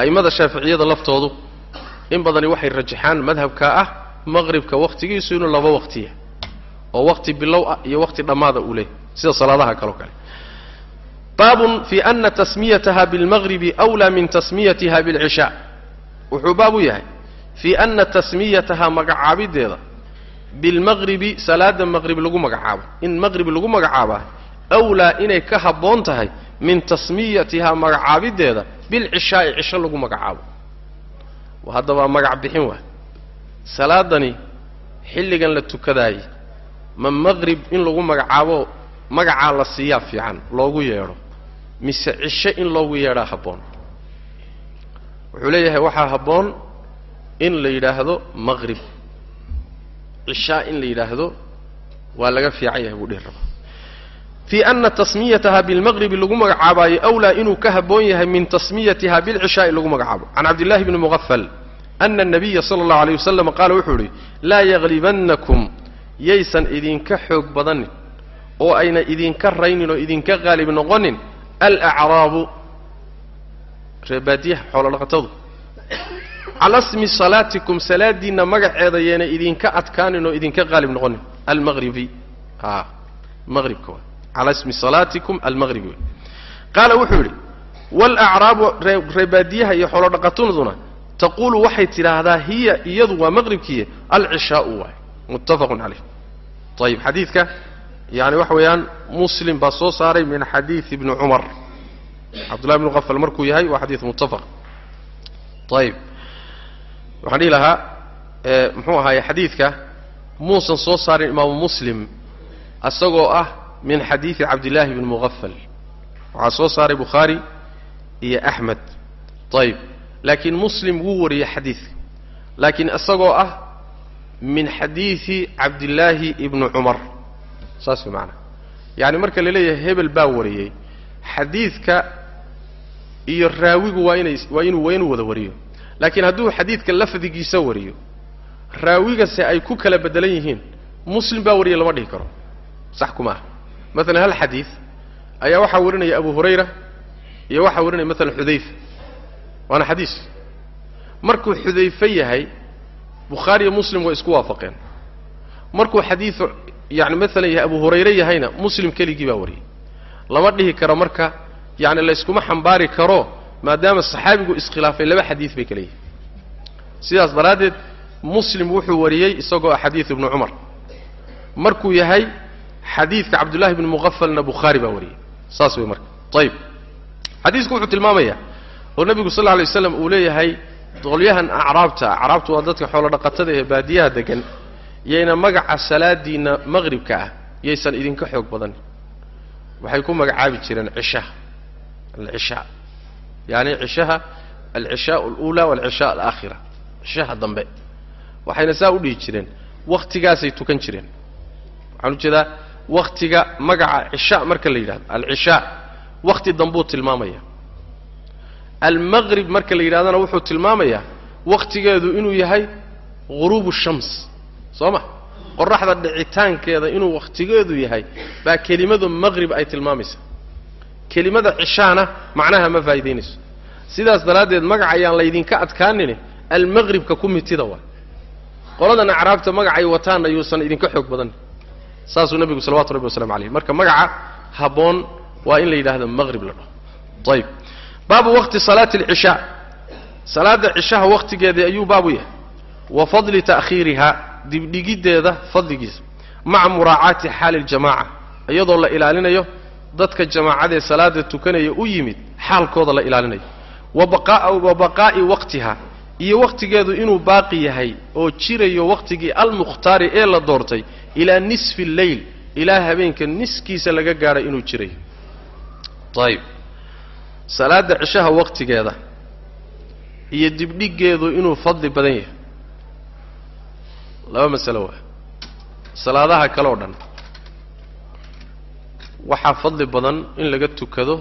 a'immada shaaficiyada laftoodu in badani waxay rajaxaan madhabka ah maqribka wakhtigiisu inuu laba waqtiya oo waqti bilow ah iyo waqti dhammaada uu leeyahy sida salaadaha kaleo kale. Baabun fi ana tasmiyataha bilmaqribi wlaa min tasmiyatiha bilcishaa wuxuu baab u yahay fii ana tasmiyataha magacaabideeda bilmaqribi salaada maqrib lagu magacaabo. In maqrib lagu magacaabaa awlaa inay ka habboon tahay min tasmiyatihaa magacaabideeda bilcishaa'i cisho lagu magacaabo. Haddaba magac bixin waa salaadani xilligan la tukadaayey. Ma maqrib in lagu magacaabo magacaa la siiyaa fiican loogu yeedho. Mise cisho in loogu yeedhaa habboon. Wuxuu leeyahay waxaa habboon in la yidhaahdo maqrib cishaa in la yidhaahdo waa laga fiican yahay buu dhihi rabaa. Fii ana tasmiyataha bilmaqribi lagu magacaabaayo awlaa inuu ka habboon yahay min tasmiyatiha bilcishaa'i lagu magacaabo. Can cabdillahi bni muqafal ana nabiya sala allahu aleyh wasalam qaala wuxuu idhi laa yaglibannakum yaysan idinka xoog badanin oo ayna idinka raynin oo idinka qaalib noqonin alacraabu reebaadiyaha xoolodhaqatadu cala smi salaatikum salaadiinna magaceeda yayna idinka adkaanin oo idinka qaalib noqonin almaqribi a maqribka waa cala smi salaatikum almaqribi qaala wuxuu yidhi waalacraabu reebaadiyaha iyo xoolodhaqataduna taquulu waxay tidhaahdaa hiya iyadu waa maqribkiiye alcishaau waay. Muttafaqun caleyh ayib xadiidka yani waxa weeyaan muslim baa soo saaray min xadiidi ibni cumar. Cabdullahi bnu qafal markuu yahay waa xadiid muttafaq. Ayib waxaan dhihi lahaa muxuu ahaaye xadiidka muusan soo saarin imaamu muslim isagoo ah min xadiidi cabdillaahi bni muqafal waxaa soo saaray bukhaari iyo axmed ayib laakiin muslim wuu wariyey xadiidka laakiin isagoo ah min xadiidi cabdillaahi ibni cumar. Saas way macanaa yacni marka la leeyahay hebel baa wariyey. Xadiidka iyo raawigu waa inay waa inuu waa inuu wada wariyo. Laakiin hadduu xadiidka lafdigiisa wariyo raawigase ay ku kala bedelan yihiin muslim baa wariya lama dhihi karo. Sax kuma ah maalan hal xadiid ayaa waxaa warinaya abu hurayra iyo waxaa warinaya maalan xudayfa waana xadiis. Markuu xudayfe yahay bukhaari iyo muslim way isku waafaqeen. Markuu xadiidu yani maalan yahay abu hurayre yahayna muslim keligii baa wariyey. Lama dhihi karo marka yani layskuma xambaari karo maadaama saxaabigu iskhilaafay laba xadiid bay kala yihiin sidaas daraaddeed muslim wuxuu wariyey isagoo ah xadiid ibnu cumar. Markuu yahay xadiidka cabdullahi bni muqafalna bukhaari baa wariyey. Saas wey marka. Ayib xadiisku wuxuu tilmaamayaa oo nebigu sal alay waslam uu leeyahay qolyahan acraabta. Acraabtu waa dadka xoolo dhaqatada ee baadiyaha degan yayna magaca salaadiinna maqribka ah yaysan idinka xoog badanin waxay ku magacaabi jireen cishaha alcishaa yani cishaha alcishaa alula walcishaa alaakhira. Cishaha dambe. Waxayna saa u dhihi jireen wakhtigaasay tukan jireen. Waxaan u jeedaa wakhtiga magaca cishaa marka la yidhahdo alcishaa wakhti dambuu tilmaamaya almaqrib marka la yidhahdana wuxuu tilmaamayaa wakhtigeedu inuu yahay ghuruubu shams. Soo ma qoraxda dhicitaankeeda inuu wakhtigeedu yahay baa kelimadu maqrib ay tilmaamaysaa kelimada cishaana macnaha ma faa'idaynayso sidaas daraaddeed magac ayaan laydinka adkaanine almaqribka ku mitida waa qoladan acraabta magacay wataanna yuusan idinka xoog badan saasuu nebigu salawatu rabbi waslamu alayh marka magaca habboon waa in la yidhaahdo maqrib la dhaho. Ayib baabu waqti salaati alcishaa salaadda cishaha wakhtigeedii ayuu baabu yahay wa fadli ta'khiiriha dibdhigiddeeda fadligiisa maca muraacaati xaali ljamaaca iyadoo la ilaalinayo dadka jamaacadee salaada tukanaya u yimid xaalkooda la ilaalinayo wa baqaa'i waqtiha iyo wakhtigeedu inuu baaqi yahay oo jirayo wakhtigii almukhtaari ee la doortay ilaa nisfi alleyl ilaa habeenka niskiisa laga gaadhay inuu jirayo ayib salaadda cishaha wakhtigeeda iyo dibdhiggeedu inuu fadli badan yahay. Laba masalo waa salaadaha kale oo dhan. Waxaa fadli badan in laga tukado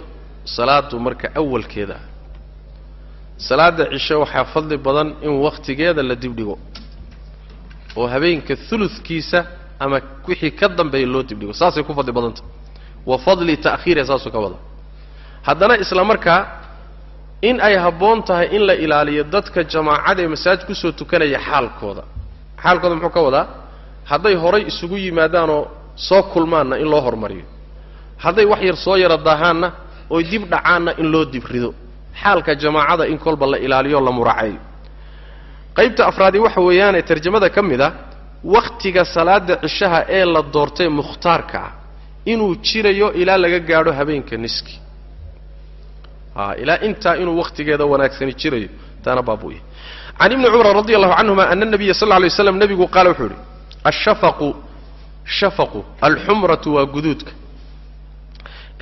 salaadu marka awalkeeda. Ah salaadda cishe waxaa fadli badan in wakhtigeeda la dibdhigo oo habeenka uludkiisa ama wixii ka dambeeya loo dibdhigo. Saasay ku fadli badanta. Wa fadli ta'khiiriha saasuu ka wada haddana isla markaa in ay habboon tahay in la ilaaliyo dadka jamaacada ee masaajid ku soo tukanaya xaalkooda. Xaalkooda muxuu ka wadaa? Hadday horay isugu yimaadaanoo soo kulmaanna in loo hormariyo. Hadday wax yar soo yara daahaanna oy dib dhacaanna in loo dibrido xaalka jamaacada in kolba la ilaaliyo la muraacayo. Qaybta afraadi waxa weeyaane tarjamada ka mid a wakhtiga salaada cishaha ee la doortay mukhtaarka ah. Inuu jirayo ilaa laga gaadho habeenka niski ilaa intaa inuu wakhtigeeda wanaagsani jirayo taana baabuu yahay can ibni cumar radi allahu canhuma ana nabiya sal lay slam nebigu qaala wuxuu yidhi ashafaqu shafaqu alxumratu waa guduudka.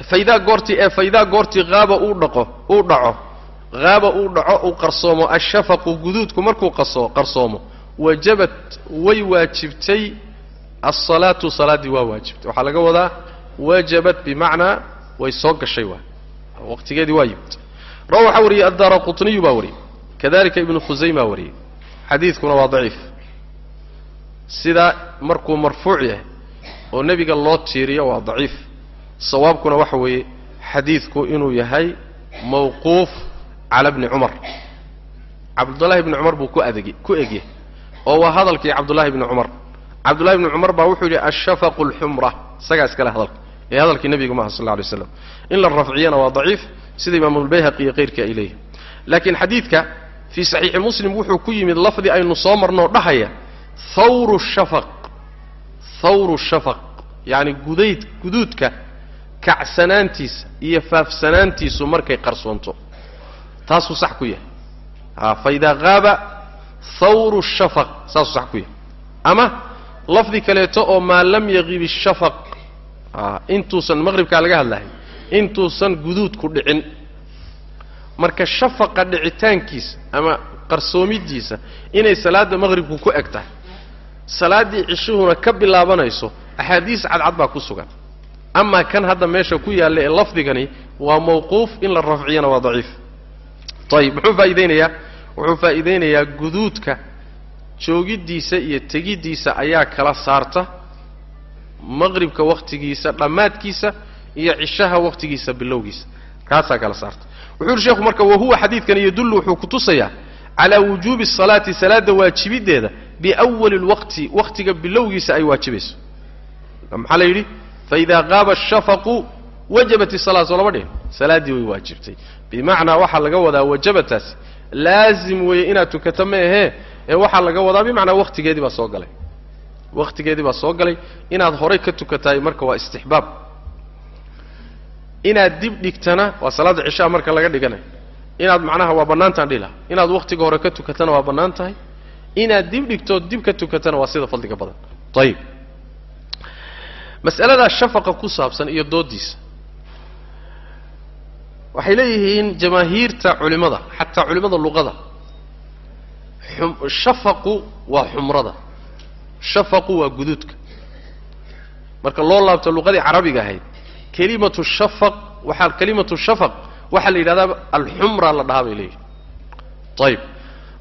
Faydaa goortii ee faydaa goortii haaba uu dhaqo uu dhaco haaba uu dhaco uu qarsoomo ashafaqu guduudku markuu qaso qarsoomo. Wajabat way waajibtay alsalaatu salaaddii waa waajibtay. Waxaa laga wadaa wajabat bimacnaa way soo gashay waa waqtigeedii waa yimid. Rawa waxaa wariyey addaara qutniyu baa wariyey. Kadalika ibnu khusayma wariyey. Xadiidkuna waa daciif. Sida markuu marfuuc yahay oo nebiga loo tiiriyo waa daciif. Sawaabkuna waxa weeye xadiidku inuu yahay mawquuf cala bni cumar. Cabdullahi bni cumar buu ku adegi ku egyahy oo waa hadalkii cabdullahi bni cumar. Cabdullahi bni cumar baa wuxuu yidhi ashafaqu alxumra isagaa iskale hadalka ee hadalkii nebiga maaha sal alay slam in la rafciyana waa daciif sida imaamulbayhaqi iyo keyrkii ay leeyihiin laakiin xadiidka fii saxiixi muslim wuxuu ku yimid lafdi aynu soo marnoo dhahaya thawru shafaq thawru shafaq yacni gudayd guduudka kacsanaantiisa iyo faafsanaantiisu markay qarsoonto. Taasuu sax ku yahay. A fa idaa haaba thawru shafaq saasuu sax ku yahay. Ama lafdi kaleeto oo maa lam yaqib ishafaq intuusan maqribkaa laga hadlahay. Intuusan guduudku dhicin. Marka shafaqa dhicitaankiisa ama qarsoomidiisa inay salaadda maqribku ku eg tahay salaaddii cishuhuna ka bilaabanayso axaadiis cadcad baa ku sugan. Amaa kan hadda meesha ku yaalla ee lafdigani waa mawquuf in la rafciyana waa daciif. Ayib muxuu faa'iidaynayaa? Wuxuu faa'iidaynayaa guduudka joogiddiisa iyo tegiddiisa ayaa kala saarta maqribka wakhtigiisa dhammaadkiisa iyo cishaha wakhtigiisa bilowgiisa. Kaasaa kala saarta. Wuxuu yidhi sheekhu marka wahuwa xadiidkan yadullu wuxuu kutusayaa calaa wujuubi asalaati salaadda waajibiddeeda biawali lwaqti wakhtiga bilowgiisa ay waajibayso maxaa la yidhi? Faida qaaba ashafaqu wajabat isala soo lama dhihin. Salaaddii way waajibtay. Bimacnaa waxaa laga wadaa wajabataasi laazim weeye inaad tukato ma ahee ee waxaa laga wadaa bimacnaa wakhtigeedii baa soo galay wakhtigeedii baa soo galay inaad horay ka tukataay marka waa istixbaab. Inaad dib dhigtana waa salaadda cishaa marka laga dhiganayo inaad macnaha waa bannaantaan dhihi laha inaad wakhtiga hore ka tukatana waa bannaan tahay. Inaad dib dhigtood dib ka tukatana waa sida fadliga badan. Ayib mas'aladaa shafaqa ku saabsan iyo doodiisa. Waxay leeyihiin jamaahiirta culimmada xataa culimmada luqada. Shafaqu waa xumrada shafaqu waa guduudka. Marka loo laabto luqadii carabiga ahayd kelimatu shafaq waxaa kelimatu shafaq waxaa la yidhahdaa alxumra la dhahaa bay leeyihiin ayib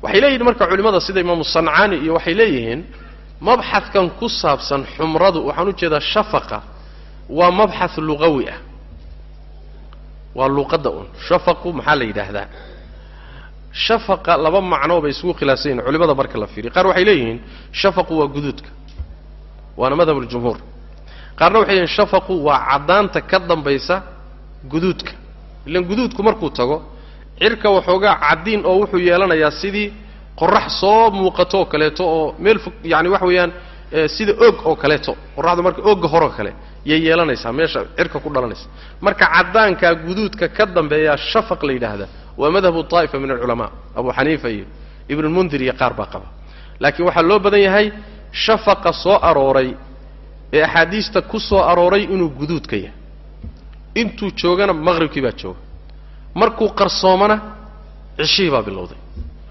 waxay leeyihiin marka culimmada sida imaamu sancaani iyo waxay leeyihiin mabxadkan ku saabsan xumradu waxaan u jeedaa shafaqa waa mabxath luqawi ah. Waa luqadda un shafaqu maxaa la yidhaahdaa shafaqa laba macnoo bay isugu khilaafsan yihiin culimada marka la fiiriyo. Qaar waxay leeyihiin shafaqu waa guduudka waana madhab اljumhuur qaarna waxay leeyihiin shafaqu waa caddaanta ka dambaysa guduudka ilan guduudku markuu tago cirka waxoogaa caddiin oo wuxuu yeelanayaa sidii qorax soo muuqato oo kaleeto oo meel fog yani waxa weeyaan sida og oo kaleeto. Qoraxdu marka oogga horoo kale yay yeelanaysaa meesha cirka ku dhalanaysa. Marka caddaankaa guduudka ka dambeeyaa shafaq la yidhaahdaa waa madhabu طaa'ifa min alculamaa abu xaniifa iyo ibnulmundir iyo qaar baa qaba. Laakiin waxaa loo badan yahay shafaqa soo arooray ee axaadiista ku soo arooray inuu guduudka yahay. Intuu joogana maqribkii baa jooga. Markuu qarsoomana cishihii baa bilowday.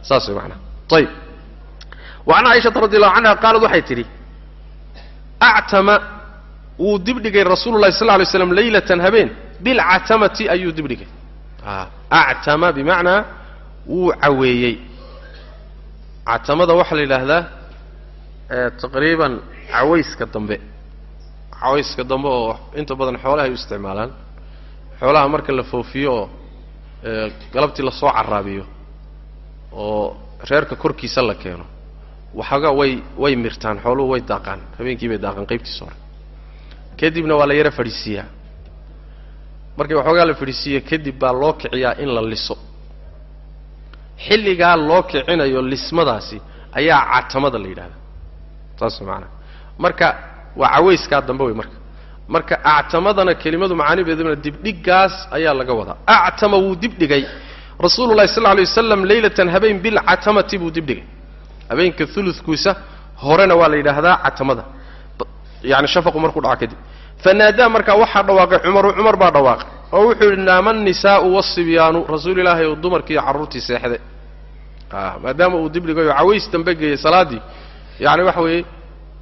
Saas way macnaha ayib wa can caaishata radi allahu canha qaalad waxay tidhi actama wuu dibdhigay rasuulu llahi sal ly slam laylatan habeen. Bilcatamati ayuu dibdhigay actama bimacnaa wuu caweeyey. Catamada waxaa la yidhaahdaa taqriiban cawayska dambe. Cawayska dambe oo inta badan xoolahay u isticmaalaan. Xoolaha marka la foofiyo oo galabtii la soo caraabiyo oo reerka korkiisa la keeno waxoogaa way way mirtaan xooluhu way daaqaan. Habeenkii bay daaqaan qaybtiisa hore. Kadibna waa la yara fadhiisiiyaa markii waxoogaa la fadhiisiiya kadib baa loo kiciyaa in la liso. Xilligaa loo kicinayo lismadaasi ayaa catamada la yidhahdaa saas maanaa marka waa cawayskaa dambe wey marka. Marka actamadana kelimadu macaanibeeduna dibdhigaas ayaa laga wadaa. Actama wuu dibdhigay. Rasuulu llahi sal ly waslam leylatan habeen bilcatamati buu dibdhigay. Habeenka uludkiisa horena waa la yidhaahdaa catamada yani shafaqu markuu dhaco kadib fanaadaa markaa waxaa dhawaaqay cumaru cumar baa dhawaaqay. Oo wuxuu yidhi naama annisaa'u wasibyaanu rasuul ilaahay ou dumarkiiyo carruurtii seexday. Maadaama uu dibdhigayo caways dambe geeyey salaaddii yani waxa weeye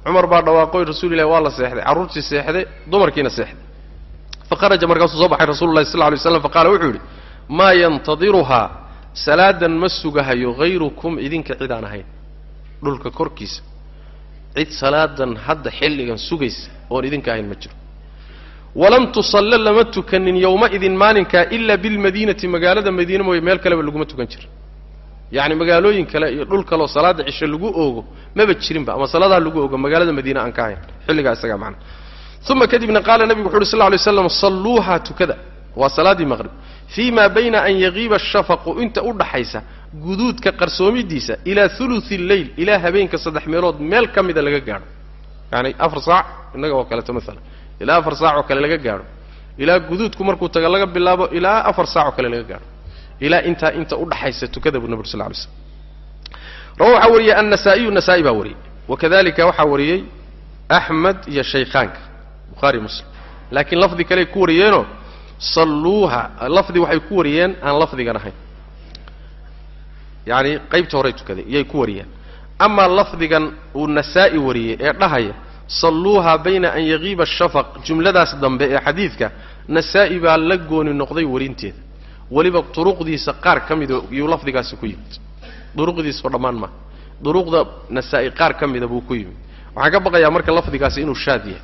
cumar baa dhawaaqoy rasuul ilahi waa la seexday. Carruurtii seexday dumarkiina seexday. Faharaja markaasuu soo baxay rasulu sal ly slam faqaala wuxuu yidhi maa yantadiruhaa salaadan ma sugahayo hayrukum idinka cid aan ahayn. Dhulka korkiisa. Cid salaadan hadda xilligan sugaysa oon idinka ahayn ma jiro walam tusalle lama tukanin yowma-idin maalinkaa ilaa bilmadiinati magaalada madiine mooye meel kaleba laguma tukan jiro yacni magaalooyin kale iyo dhul kaleoo salaada cishe lagu oogo maba jirinba ama salaadaha lagu oogo magaalada madiine aan ka ahayn. Xilligaa isagaa macana uma kadibna qaala nebigu wuxu uhi sl ly slam salluuhaa tukada. Waa salaaddii maqrib. Fii ma bayna an yagiiba ashafaqu inta u dhaxaysa guduudka qarsoomidiisa ilaa uluثi lleyl ilaa habeenka saddex meelood meel ka mida laga gaadho. Yani afar saac innaga oo kaleeto maalan ilaa afar saac oo kale laga gaadho. Ilaa guduudku markuu tago laga bilaabo ilaa afar saac oo kale laga gaadho. Ilaa intaa inta udhaxaysa tukada buu nabig sl lay slam rawa waxaa wariyey annasaa'iyu nasaa-i baa wariyey. Wakadalika waxaa wariyey axmed iyo shaykhaanka bukhaari muslim. Laakiin lafdi kaley ku wariyeenoo salluuha lafdi waxay ku wariyeen aan lafdigan ahayn. Yacani qaybta horey tukaday iyay ku wariyeen. Amaa lafdigan uu nasaa-i wariyey ee dhahaya salluuha bayna an yagiiba ashafaq jumladaas dambe ee xadiidka nasaa-i baa la gooni noqday warinteeda. Weliba duruqdiisa qaar ka mida yuu lafdigaasi ku yimid. Duruqdiisao dhammaan maa duruqda nasaa-i qaar ka mida buu ku yimid. Waxaan ka baqayaa marka lafdigaasi inuu shaad yahay.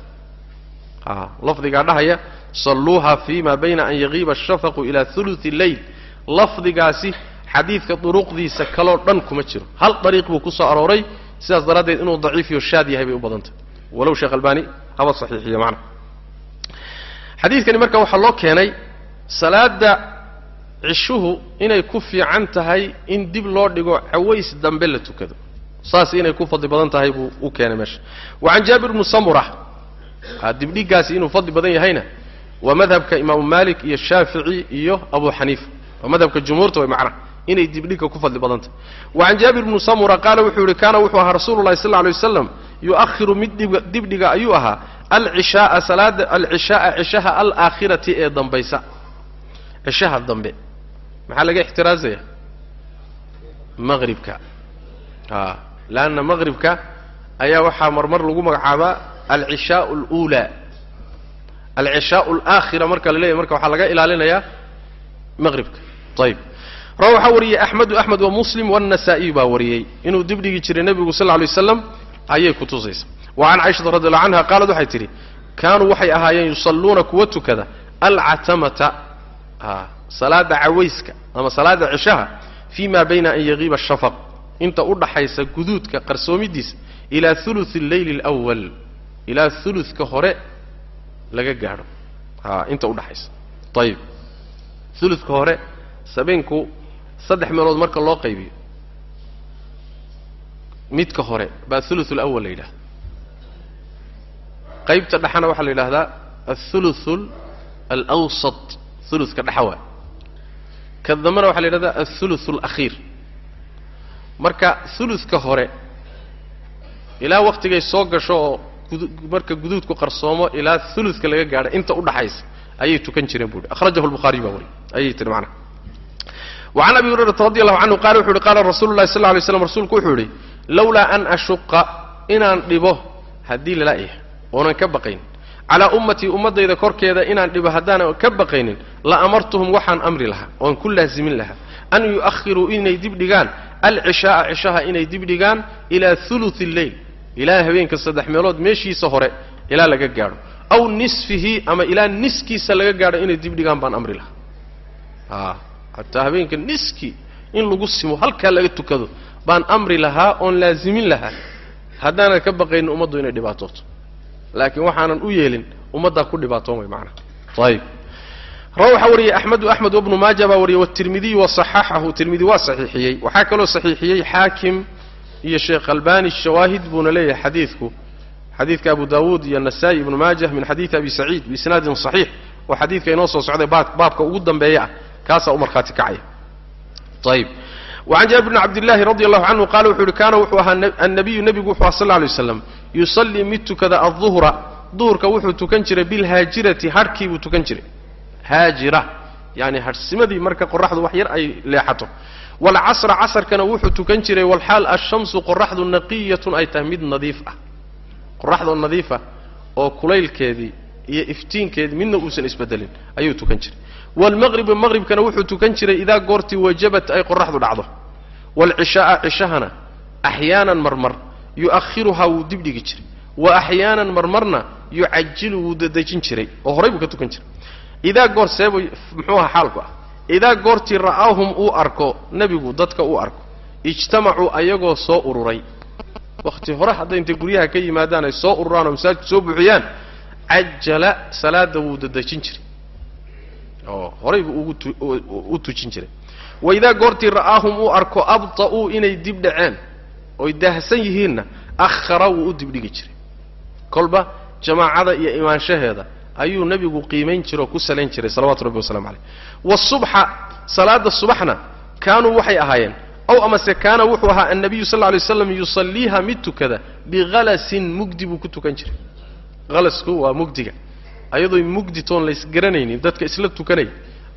Lafdigaa dhahaya salluuha fi bayna an yagiiba ashafaqu ila uluثi lleyl lafdigaasi xadiidka duruqdiisa kaloo dhan kuma jiro. Hal dariiq buu ku soo arooray sidaas daraaddeed inuu daciifiyo shaad yahay bay u badantah walow sheekh albani haba saxiixiyo macna. Xadiidkani marka waxaa loo keenay salaada cishuhu inay ku fiican tahay in dib loo dhigo caways dambe la tukado. Saas inay ku fadli badan tahay buu u keenay meesha. Wa can jaabir bni samura dibdhigaasi inuu fadli badan yahayna waa madhabka imaamu malik iyo shaafici iyo abu xaniifa waa madhabka jumhuurta way macnaha inay dibdhiga ku fadli badan tahay. Wa can jaabir bni samura qaala wuxuu yihi kaana wuxuu ahaa rasuulu llahi sal lla alay waslam yu'ahiru mid dibdhiga ayuu ahaa alcishaaa salaada alcishaaa cishaha alaakhirati ee dambaysa. Cishaha dambe. Maxaa laga ixtiraazaya? Maqribka a leanna maqribka ayaa waxaa marmar lagu magacaabaa alcishaau اluulaa alcishaau alaakhira marka la leeyahy marka waxaa laga ilaalinayaa maqribka ayib rawa waxaa wariyey axmedu axmed wa muslim waannasaa'iy baa wariyey inuu dibdhigi jiray nebigu sal lla lay waslam ayay ku tusaysaa wa can caishata radi allahu canha qaalad waxay tidhi kaanuu waxay ahaayeen yusalluuna kuwa tukada alcatamata ah, salaada cawayska ama salaada cishaha fii ma bayna an yagiiba shafaq inta u dhaxaysa guduudka qarsoomidiisa ilaa ulu alleyli alwal ilaa uluka hore laga gaadho. Ah, inta udhaxaysa ayib uluka hore sabeenku saddex meelood marka loo qaybiyo midka hore baa athuluth alawal la yidhahda qaybta dhexana waxaa la yidhahdaa athuluthu alawsat thuluthka dhexa waay ka dambena waxaa la yidhahdaa athuluthu alakhiir marka thuluthka hore ilaa wakhtigay soo gasho oo marka guduudku qarsoomo ilaa thuluthka laga gaadho inta u dhaxaysa ayay tukan jireen buu akhrajahu lbukhaariy baa wari ayay tiri macnaha. Wacan abi hurayrata radi allahu canhu qaala wuxu uhi qaala rasuulu llahi sal lla alay slam rsulku wuxuu yidhi lawlaa an ashuqa inaan dhibo haddii lala yahay oonan ka baqayn calaa ummatii ummaddayda korkeeda inaan dhibo haddaanan ka baqaynin la amartuhum waxaan amri lahaa oon ku laazimin lahaa an yu'ahiruu inay dibdhigaan alcishaaa cishaha inay dibdhigaan ilaa uluثi اleyl ilaa habeenka saddex meelood meeshiisa hore ilaa laga gaadho aw nisfihi ama ilaa niskiisa laga gaadho inay dibdhigaan baan amri lahaa a hataa habeenka niski in lagu simo halkaa laga tukado baan amri lahaa oon laazimin lahaa. Haddaanan ka baqaynin ummaddu inay dhibaatooto. Laakiin waxaanan u yeelin ummaddaa ku dhibaatoon way macnaha ayib rawa waxaa wariyey axmedu axmed wabnu maaja baa wariyey watirmidiyu wasaxaxahu tirmidi waa saxiixiyey. Waxaa kaloo saxiixiyey xaakim iyo sheekh albani shawaahid buuna leeyahay xadiidku. Xadiidka abu dawuud iyo nasaa-i ibnu maajah min xadiidi abi saciid biisnaadin saxiix oo xadiidka inoo soo socday baabka ugu dambeeya ah kaasaa u markhaati kacaya. Ayib wacan jaabir bni cabdillahi radi allahu canhu qaala wuxuu yihi kaana wuxuu ahaa annabiyu nebigu wuxuu aha sal lla alay waslam yusallii mid tukada alduhra duhurka wuxuu tukan jiray bilhaajirati hadhkii buu tukan jiray haajira yani hadhsimadii marka qoraxdu wax yar ay leexato waalcasra casarkana wuxuu tukan jiray walxaal ashamsu qoraxdu naqiyatun ay tahay mid nadiif ah qoraxdoo nadiif ah oo kulaylkeedii iyo iftiinkeedii midna uusan isbedelin ayuu tukan jiray waalmaqribu maqribkana wuxuu tukan jiray idaa goortii wajabat ay qoraxdu dhacdo waalcishaaa cishahana axyaanan marmar yu'ahiruhaa wuu dibdhigi jiray wa axyaanan marmarna yucajilu wuu dadejin jiray oo horay buu ka tukan jiray idaa goor seebu muxuu aha xaalku ah idaa goortii ra'aahum uu arko nebigu dadka uu arko ijtamacuu ayagoo soo ururay wakhti hore hadday intay guryaha ka yimaadaan ay soo ururaan oo masaajidka soo buuxiyaan cajala salaada wuu dadejin jiray oo horay buu u tujin jiray. Wa idaa goortii ra'aahum uu arko abta'uu inay dib dhaceen oy daahsan yihiinna akhara wuu u dibdhigi jiray. Kolba jamaacada iyo imaanshaheeda ayuu nebigu qiimayn jira oo ku salayn jiray salawatu rabbi wasalamu caleyh wasubxa salaada subaxna kaanuu waxay ahaayeen ow amase kaana wuxuu ahaa annabiyu sal lla lay slam yusalliiha mid tukada bikhalasin mugdi buu ku tukan jiray. Halasku waa mugdiga ayadoo mugdi toon laysgaranaynin dadka isla tukanaya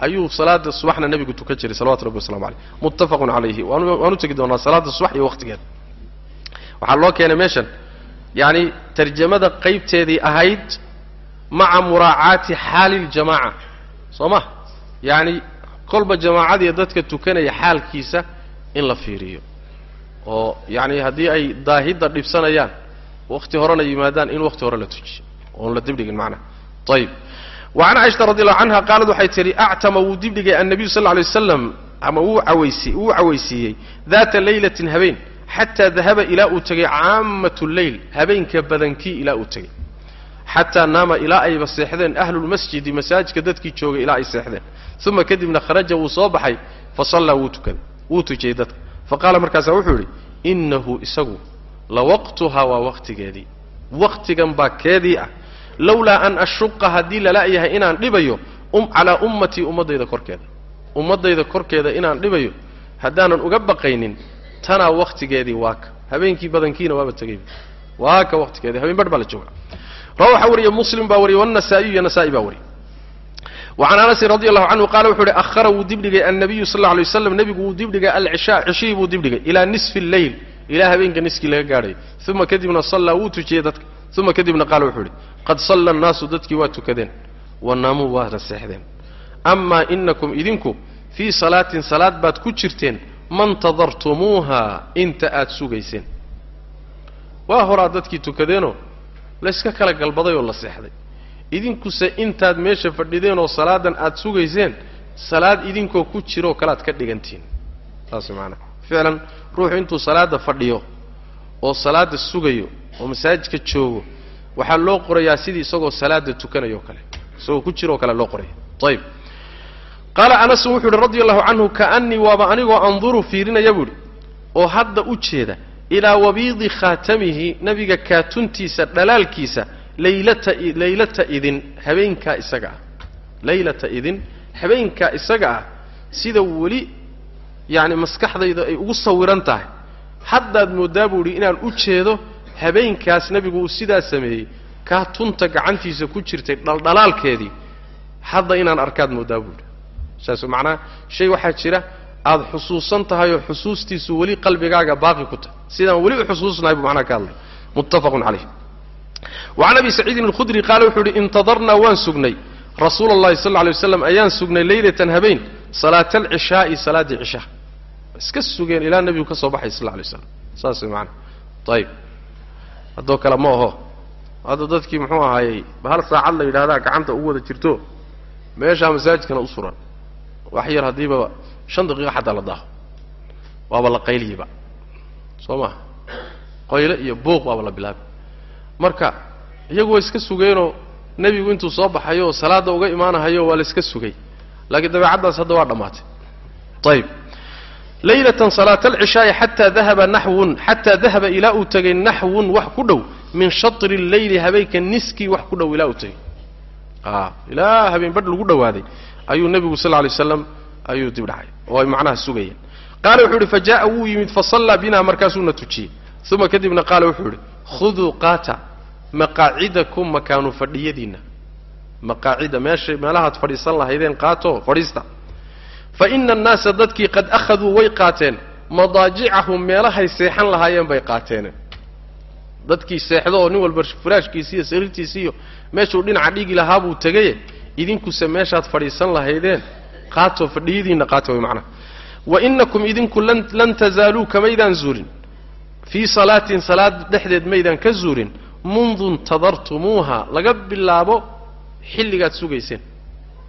ayuu salaada subaxna nebigu tukan jiray salawatu rabbi wasalamu caleyh muttafaqun calayhi waan u tegi doonaa salaada subax iyo waqtigeeda waxaa loo keenay meeshan yacani tarjamada qaybteedii ahayd maca muraacaati xaali ljamaaca soo ma? Yacni kolba jamaacadiiyo dadka tukanaya xaalkiisa in la fiiriyo. Oo yacni haddii ay daahidda dhibsanayaan wakti horena yimaadaan in wakti hore la tujiyo oon la dibdhigin macnaha ayib wa can caishata radi allahu canha qaalad waxay tidhi actama wuu dibdhigay annabiyu sal lla lay waslam ama wuu cawaysiiyey daata laylatin habeen xataa dahaba ilaa uu tegay caamatu lleyl habeenka badankii ilaa uu tegay xataa naama ilaa ayba seexdeen ahlulmasjidi masaajidka dadkii joogay ilaa ay seexdeen. Uma kadibna kharaja wuu soo baxay fa sallaa wuu tukaday wuu tujiyey dadka. Fa qaala markaasaa wuxuu yidhi innahu isagu la waqtuhaa waa waqtigeedii. Waqtigan baa keedii ah lawlaa an ashuqa haddii lala yahay inaan dhibayo calaa ummatii ummaddayda korkeeda. Ummaddayda korkeeda inaan dhibayo haddaanan uga baqaynin tanaa waqtigeedii waaka habeenkii badankiina waaba tegayba waaka waqtigeedii habeen badh baa la jooga. Rawa waxaa wariyey muslim baa wariyey wannasaa'iyu iyo nasa'i baa wariyey wacan anasin radi allahu canhu qaala wuxuu uhi ahara wuu dibdhigay annabiyu sal alla lay waslam nebigu wuu dibdhigay alcishaa cishihii buu dibdhigay ilaa nisfi lleyl ilaa habeenka niskii laga gaadhay. Uma kadibna sallaa wuu tujiyey dadka uma kadibna qaala wuxuu idhi qad salla annaasu dadkii waa tukadeen wa naamuu waana seexdeen amaa inakum idinku fii salaatin salaad baad ku jirteen mantadartumuuha inta aad sugayseen waa horaa dadkii tukadeenoo layska kala galbaday oo la seexday idinkuse intaad meesha fadhideen oo salaadan aad sugayseen salaad idinkoo ku jiroo kale aad ka dhigantihiin saas maanaa ficlan ruuxu intuu salaadda fadhiyo oo salaadda sugayo oo masaajidka joogo waxaa loo qorayaa sidii isagoo salaada tukanayo kale isagoo ku jiro o kale loo qoraya. Ayib qaala anasun wuxu uhi radi allahu canhu kaanii waaba anigoo anduru fiirinaya buu idhi oo hadda u jeeda ilaa wabiidi khaatamihi nabiga kaatuntiisa dhalaalkiisa laylata idin habeenkaa isaga ah. Laylata idin habeenkaa isaga ah sida weli yacni maskaxdayda ay ugu sawiran tahay. Haddaad buu idhi inaan u jeedo habeenkaas nebigu uu sidaa sameeyey kaatunta gacantiisa ku jirtay dhaldhalaalkeedii hadda inaan arkaad mooddaa buu idhi saas macnaha shay waxaa jira aada xusuusan tahay oo xusuustiisu weli qalbigaaga baaqi ku tahay. Sidaan weli u xusuusnahay buu macnaha ka hadlay. Muttafaqun calayh. Wacan abi saciidin alkhudri qaale wuxuu yidhi intadarnaa waan sugnay. Rasuula allahi sal lla lay ayaan sugnay leylatan habeen salaata alcishaa'i salaaddii cishaha iska sugeen ilaa nebigu ka soo baxay sal lla lay saas way ayib haddoo kale ma aho hadda dadkii muxuu ahaayey hal saacad la yidhahdaa gacanta ugu wada jirto meeshaa masaajidkana u suran. Wax yar haddiiba shan daqiiqa xataa la daaho. Waaba la qayliyaba soo maha qoyle iyo buuq waaba la bilaabay marka iyagu way iska sugeenoo nebigu intuu soo baxayo oo salaadda uga imaanahayo waa la iska sugay. Laakiin dabeecaddaas hadda waa dhammaatay. Ayib laylatan salaata alcishaa'i xataa dahaba naxwun xataa dahaba ilaa uu tegay naxwun wax ku dhow min shatri lleyli habeenka niskii wax ku dhow ilaa uu tegey a ilaa habeen badh lagu dhowaaday ayuu nebigu sal lay slam ayuu dib dhacay oo ay macnaha sugayeen. Qaala wuxuu ihi fa jaءa wuu yimid fasallaa bina markaasuuna tujiyey. Uma kadibna qaala wuxuu idhi khuduu qaata maqaacidakum makaanu fadhiyadiinna. Maqaacida meesha meelahaad fadhiisan lahaydeen qaato fadhiista fa ina annaasa dadkii qad akhaduu way qaateen. Madaajicahum meelahay seexan lahaayeen bay qaateen. Dadkii seexdo oo nin walba furaashkiisi iyo meeshuu dhinaca dhigi lahaa buu tegaye idinkuse meeshaad fadhiisan lahaydeen. Qaatoo fadhiyadiinna qaata way macnaha wa inakum idinku lan tazaaluu kamaydaan zuulin fii salaatin salaad dhexdeed maydaan ka zuulin mundu intadartumuuha laga bilaabo xilligaad sugayseen.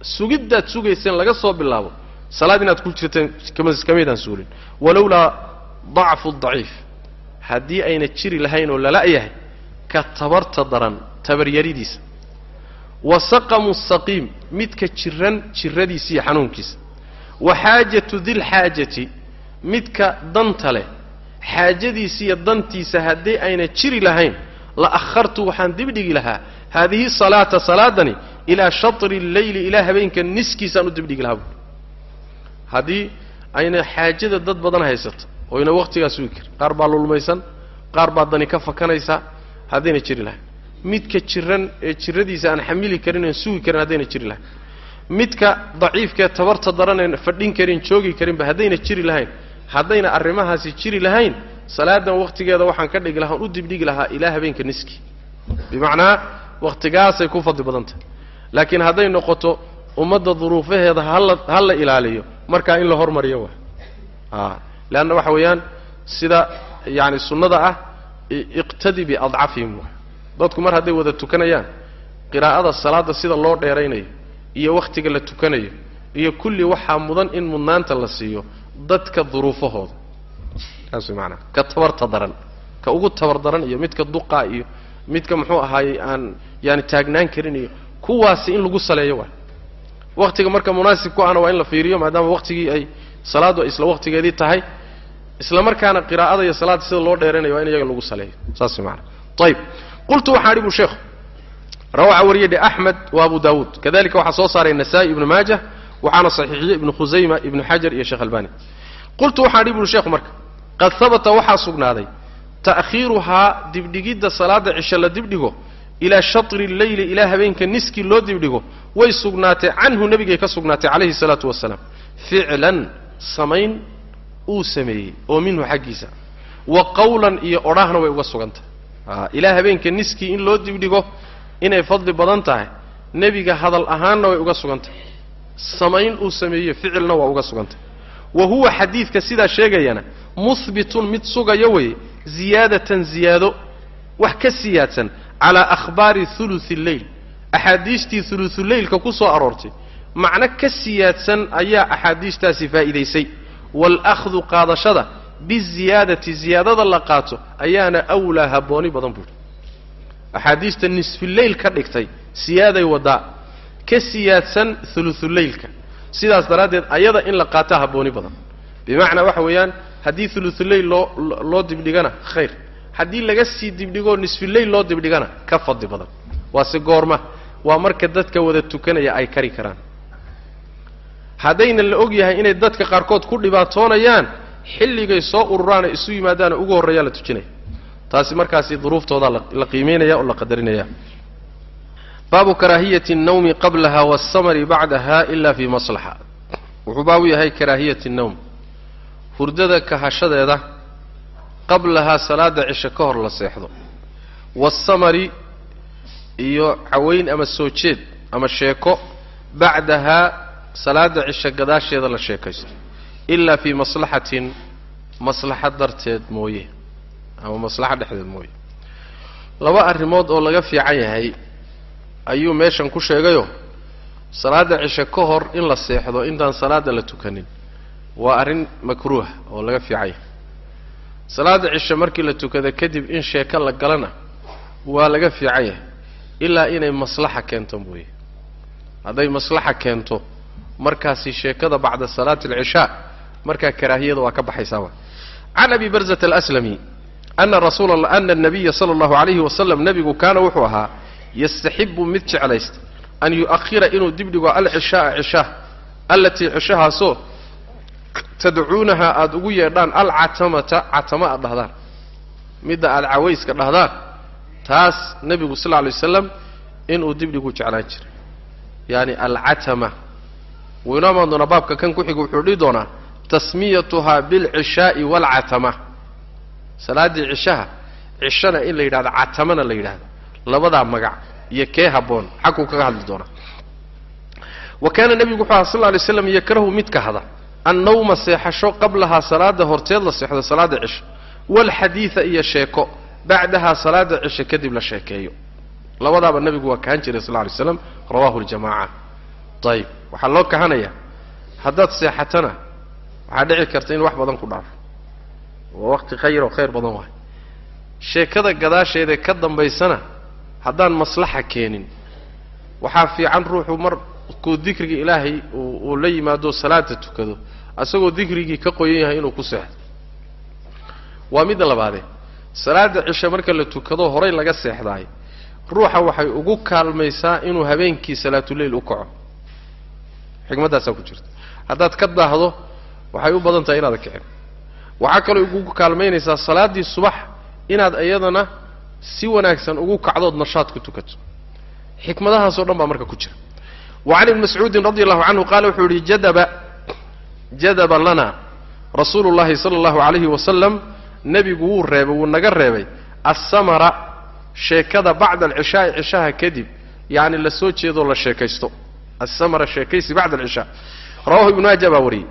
Sugiddaad sugayseen laga soo bilaabo salaad inaad ku jirteen kamaydaan suulin. Walowlaa dacfu daciif. Haddii ayna jiri lahayn oo lala yahay ka tabarta daran tabaryaridiisa wa saqamu saqiim midka jiran jiradiisa iyo xanuunkiisa. Wa xaajatu dilxaajati midka danta leh. Xaajadiisa iyo dantiisa haddii ayna jiri lahayn la akhartu waxaan dibdhigi lahaa haadihi salaata salaadani ilaa shatri lleyli ilaa habeenka niskiisaan u dibdhigi lahaa haddii ayna xaajada dad badan haysato oyna wakhtigaa sugi karin qaar baa lulmaysan qaar baa dani ka fakanaysa haddayna jiri lahayn. Midka jiran ee jiradiisa aan xamili karin oan sugi karin haddayna jiri lahayn. Midka daciifkaee tabarta daraneen fadhin karin joogi karinba haddayna jiri lahayn. Haddayna arrimahaasi jiri lahayn salaadan wakhtigeeda waxaan ka dhigi lahaa on u dibdhigi lahaa ilaa habeenka niski. Bimacnaa wakhtigaasay ku fadli badan tahay laakiin hadday noqoto ummadda duruufaheeda hala ha la ilaaliyo markaa in la hormariyo wa. A leanna waxa weeyaan sida yaani sunnada ah iqtadi biadcafihim dadku mar hadday wada tukanayaan qiraa'ada salaadda sida loo dheeraynayo iyo wakhtiga la tukanayo iyo kulli waxaa mudan in mudnaanta la siiyo dadka duruufahooda. Taas way maanaa ka tabarta daran. Ka ugu tabar daran iyo midka duqaa iyo midka muxuu ahaayey aan yaani taagnaan karin iyo kuwaasi in lagu saleeyo waa wakhtiga marka munaasib ku ahna waa in la fiiriyo maadaama wakhtigii ay salaaddu ay isla wakhtigeedii tahay isla markaana qiraa'ada iyo salaadda sida loo dheeranayo waa in iyaga lagu saleeyo. Saas way maanaa ayib qultu waxaan idhi bu sheekhu rawaca wariyadhe axmed wa abu daawuud. Kadalika waxaa soo saaray nasaa-i ibnu maajah waxaana saxiixiyey ibnu khusayma ibnu xajar iyo sheekh albani. Qultu waxaan idhi buuri sheekhu marka qad habata waxaa sugnaaday ta'khiiruhaa dibdhigidda salaadda cisho la dibdhigo ilaa shatri lleyli ilaa habeenka niskii loo dibdhigo way sugnaatay canhu nebigay ka sugnaatay calayhi salaatu wasalaam ficlan samayn uu sameeyey oo minhu xaggiisa. Wa qawlan iyo odhaahna way uga sugantahay ilaa habeenka niskii in loo dibdhigo inay fadli badan tahay nebiga hadal ahaanna way uga sugan tahay samayn uu sameeyey ficilna waa uga sugantay wa huwa xadiidka sidaa sheegayana muhbitun mid sugayo weeye ziyaadatan ziyaado wax ka siyaadsan calaa akhbaari huluthi lleyl axaadiistii huluhuleylka ku soo aroortay macno ka siyaadsan ayaa axaadiistaasi faa'iidaysay. Waalahdu qaadashada biziyaadati ziyaadada la qaato ayaana awlaa habbooni badan buuhi axaadiista nisfileyl ka dhigtay siyaaday waddaa ka siyaadsan huluhuleylka sidaas daraaddeed ayada in la qaataa habbooni badan. Bimacnaa waxa weeyaan haddii huluhuleyl loo loo dibdhigana khayr haddii laga sii dibdhigoo nisfileyl loo dibdhigana ka fadli badan waase goorma waa marka dadka wada tukanaya ay kari karaan haddayna la og yahay inay dadka qaarkood ku dhibaatoonayaan xilligay soo ururaana isu yimaadaana ugu horreeyaa la tujinaya taasi markaasi duruuftoodaa la qiimaynaya oo la qadarinaya baabu karaahiyati الnawmi qablaha wالsamari bacdaha ila fi maslaxa wuxuu baabu yahay karaahiyati الnawm hurdada kahashadeeda qablahaa salaada cisho ka hor la seexdo. Waasamari iyo cawayn ama soo jeed ama sheeko bacdahaa salaada cisho gadaasheeda la sheekaysto. Ilaa fii maslaxatin maslaxad darteed mooye ama maslaxad dhexdeed mooye. Laba arrimood oo laga fiican yahay ayuu meeshan ku sheegayo. Salaada cisho ka hor in la seexdo intaan salaada la tukanin waa arrin makruuha oo laga fiican yahay salaada cisho markii la tukada kadib in sheeko la galana waa laga fiican yahay. Ilaa inay maslaxa keento mooye. Hadday maslaxa keento markaasi sheekada bacda salaati alcishaa markaa karaahiyada waa ka baxaysaa wa. Can abi barzata alaslami ana rasuula ana anabiya sala allahu alayhi wasalam nebigu kaana wuxuu ahaa yastaxibu mid jeclaysta an yu'ahira inuu dibdhigo alcishaaa cishaa allatii cishahaasoo tadcuunaha aada ugu yeedhaan alcatamata catama aad dhahdaan. Midda aada cawayska dhahdaan taas nebigu sal alay waslam inuu dibdhigu jeclaan jiray. Yaani alcatama. Wuu inoo imaan doonaa baabka kan ku xiga wuxuu dhihi doonaa tasmiyatuhaa bilcishaa'i waalcatama. Salaaddii cishaha cishana in la yidhahdo catamana la yidhahdo. Labadaa magac iyo kee habboon xagkuu kaga hadli doonaa. Wa kaana nebigu wuxuu aha sal alay slam yakrahu mid kahda annawma seexasho qablahaa salaada horteed la seexdo salaada cisho waalxadiida iyo sheeko bacdahaa salaada cisho kadib la sheekeeyo labadaaba nebigu waa kahan jiray sal lla alay slam rawahu ljamaca ayib waxaa loo kahanayaa haddaad seexatana waxaa dhici karta in wax badan ku dhaafo waa waqti khayr oo khayr badan waay sheekada gadaasheeda ka dambaysana haddaan maslaxa keenin waxaa fiican ruuxu markuu dikriga ilaahay uu la yimaado salaada tukado asagoo dikrigii ka qoyan yahay inuu ku seexdo. Waa midda labaadee salaada cishe marka la tukado horay laga seexdaay. Ruuxa waxay ugu kaalmaysaa inuu habeenkii salaatuleyl u kaco. Xikmaddaasaa ku jirta. Haddaad ka daahdo waxay u badan tahay inaada kicin. Waxaa kaloo ugu kaalmaynaysaa salaaddii subax inaad iyadana si wanaagsan ugu kacdood nashaad ku tukato. Xikmadahaasoo dhan baa marka ku jira wa can ibni mascuudin radi allahu canhu qaala wuxuu yihi jadaba jadaba lana rasuulu llahi sala allahu alayhi wasalam nebigu wuu reebay wuu naga reebay assamara sheekada bacda alcishaai cishaha kadib yacni la soo la sheekaysto assamara sheekaysi bacda alcishaa rawahu ibnu maaja baa wariyey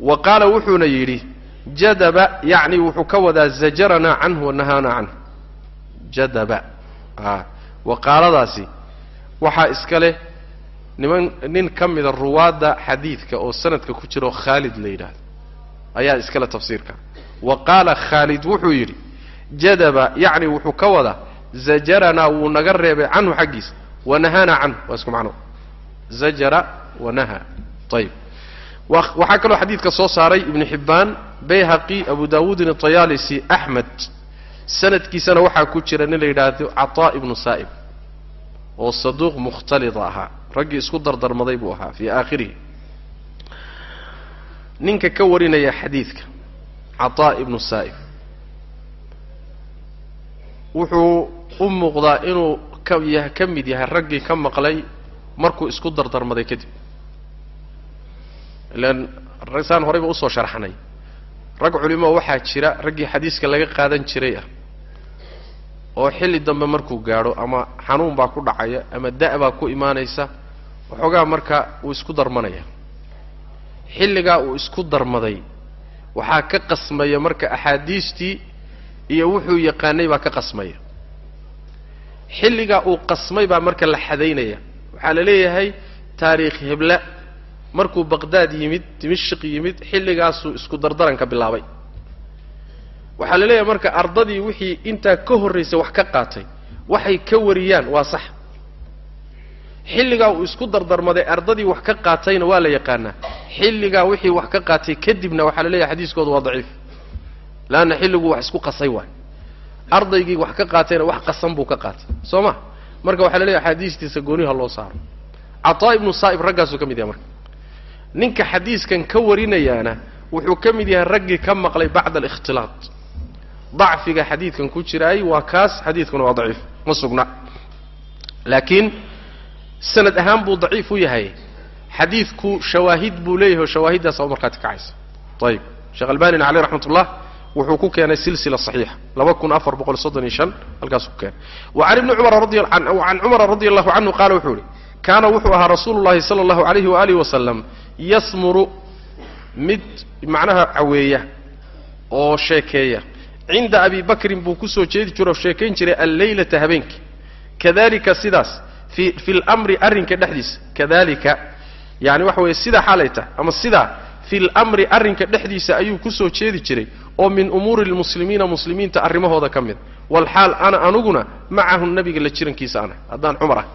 wa qaala wuxuuna yidhi jadaba yacni wuxuu ka wadaa zajaranaa canhu wanahaana canhu jadaba a waqaaladaasi waxaa iska leh niman nin ka mida ruwaadda xadiidka oo sanadka ku jiro khaalid la yidhaahdo. Ayaa iskale tafsiirka. Wa qaala khaalid wuxuu yidhi jadaba yacni wuxuu ka wadaa zajaranaa wuu naga reebay canhu xaggiisa wanahaana canhu. Waa isku macno. Zajara wanaha ayib waxaa kaloo xadiidka soo saaray ibnu xibbaan bayhaqi abu dawuudin atayaalisi axmed sanadkiisana waxaa ku jira nin la yidhaahdo cataa ibnu saa'ib oo saduuq mukhtalida ahaa raggii isku dardarmaday buu ahaa fii aakhirihi. Ninka ka warinaya xadiidka cataa ibnu saa'ib. Wuxuu u muuqdaa inuu ka ya ka mid yahay raggii ka maqlay markuu isku dardarmaday kadib. Ilan saan horeyba u soo sharxnay rag culimo waxaa jira raggii xadiiska laga qaadan jiray ah oo xilli dambe markuu gaadho ama xanuun baa ku dhacaya ama da' baa ku imaanaysa waxoogaa marka uu isku darmanaya. Xilligaa uu isku darmaday waxaa ka qasmaya marka axaadiistii iyo wuxuu yaqaanay baa ka qasmaya. Xilligaa uu qasmay baa marka la xadaynaya. Waxaa la leeyahay taariikh hebla. Markuu baqdaad yimid dimashq yimid xilligaasuu isku dardaranka bilaabay. Waxaa la leeyahay marka ardadii wixii intaa ka horraysay wax ka qaatay waxay ka wariyaan waa sax xilligaa uu isku dardarmaday ardadii wax ka qaatayna waa la yaqaanaa. Xilligaa wixii wax ka qaatay kadibna waxaa la leeyahay xadiiskoodu waa daciif. Leanna xilliguu wax isku qasay waay. Ardaygii wax ka qaatayna wax qasan buu ka qaatay. Soo ma? Marka waxaa la leeyahay axaadiistiisa gooniha loo saaro. Cataa ibnu saa'ib raggaasuu ka mid yahay marka. Ninka xadiiskan ka warinayaana wuxuu ka mid yahay raggii ka maqlay bacda alikhtilaat. Dacfiga xadiidkan ku jiraay waa kaas xadiidkuna waa daciif. Ma sugna. Laakiin sanad ahaan buu daciif u yahay. Xadiidku shawaahid buu leeyahay oo shawaahiddaasa u markhaati kacaysa ayib sheekh albanina caleyh raxmat ullah wuxuu ku keenay silsila saxiixa. Laba kun afar boqol soddon iyo shan halkaasuu ku keenay. Wa can ibni cumara radi can cumara radi allahu canhu qaala wuxuu yihi kaana wuxuu ahaa rasuulu llahi sala allahu alayhi waalihi wasalam yasmuru mid macnaha caweeya oo sheekeeya. Cinda abi bakrin buu ku soo jeedi jiro oo sheekayn jiray alleylata habeenkii. Kadalika sidaas fi lmri arrinka dhexdiisa kadalika yani waxa weeye sidaa xaalay tahay ama sidaa fi lmri arrinka dhexdiisa ayuu ku soo jeedi jiray oo min umuuri lmuslimiina muslimiinta arrimahooda ka mid walxaal ana anuguna macahu nabiga la jirankiisa ana haddaan cumar ah.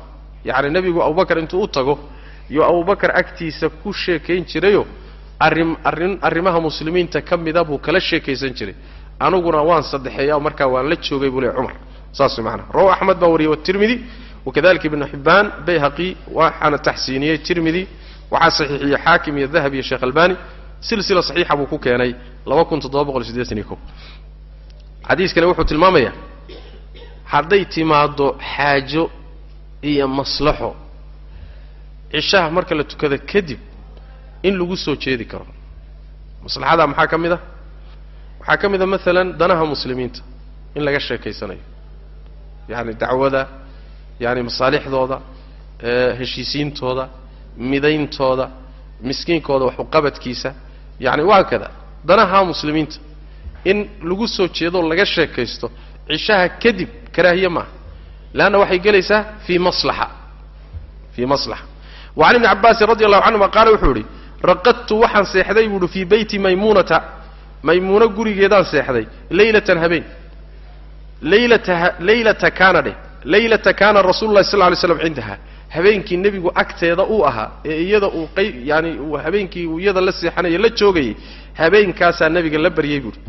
Yacni nebigu abubakar intuu u tago iyo abubakar agtiisa ku sheekayn jirayo arrim arrin arrimaha muslimiinta ka mida buu kala sheekaysan jiray. Aniguna waan saddexeeya markaa waan la joogay buu leey cumar. Saas way macanaha rawa axmed baa wariyey watirmidi wakadalika ibnu xibbaan bayhaqi waxaana taxsiiniyey tirmidi waxaa saxiixiyey xaakim iyo dahab iyo sheekh albani silsila saxiixa buu ku keenay xadiiskani wuxuu tilmaamayaa hadday timaaddo xaajo iyo maslaxo cishaha marka la tukada kadib in lagu soo jeedi karo maslaxadaa maxaa ka mid a waxaa ka mid a maalan danaha muslimiinta in laga sheekaysanayo yacni dacwada yani masaalixdooda heshiisiintooda midayntooda miskiinkooda waxuqabadkiisa yani waa kada. Danaha muslimiinta in lagu soo jeedoo laga sheekaysto cishaha kadib karaahiye maaha. Leanna waxay gelaysaa fii maslaxa fii maslaxa. Wa can ibni cabbaasin radi allahu canhuma qaala wuxuu yihi raqadtu waxaan seexday buuhi fii beyti maymuunata. Maymuuno gurigeedaan seexday leylatan habeen. Laylata laylata kaana dheh laylata kaana rasuulu lahi sal ly slam cindaha habeenkii nebigu agteeda uu ahaa ee iyada uu qay yaani uu habeenkii uu iyada la seexanaya la joogayay habeenkaasaa nebiga la baryay buuhi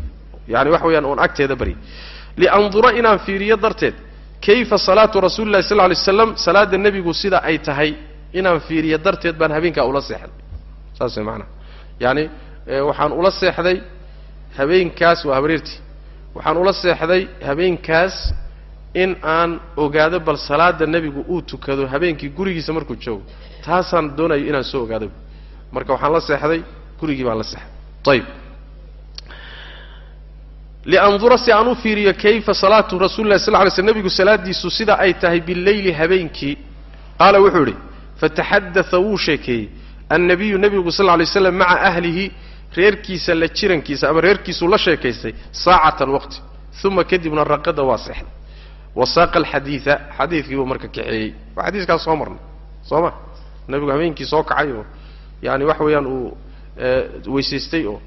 yani waxa weeyaan uun agteeda baryay. Liandura inaan fiiriyo darteed kayfa salaatu rasuuli lahi sal lay slam salaada nebigu sida ay tahay inaan fiiriyo darteed baan habeenkaa ula seexday saas maanaa yaani waxaan ula seexday habeenkaas waa habareertii. Waxaan ula seexday habeenkaas in aan ogaado bal salaada nebigu uu tukado habeenkii gurigiisa markuu joogo taasaan doonayo inaan soo ogaado. Marka waxaan la seexday gurigii baan la seexday. Ayib liandura si aan u fiiriyo kayfa salaatu rasuli lahi ly sl nebigu salaadiisu sida ay tahay bileyli habeenkii. Qaala wuxuu idhi fataxadaa wuu sheekeeyey annabiyu nebigu sal lay slam maca ahlihi reerkiisa la jirankiisa ama reerkiisuu la sheekaystay saacatan waqti uma kadibna raqada waa seexday wasaaqa alxadiida xadiidkiibuu marka kaxeeyey waa xadiiskaas soo marnay soo ma? Nebigu habeenkii soo kacay oo yaani waxa weeyaan uu weysaystay oo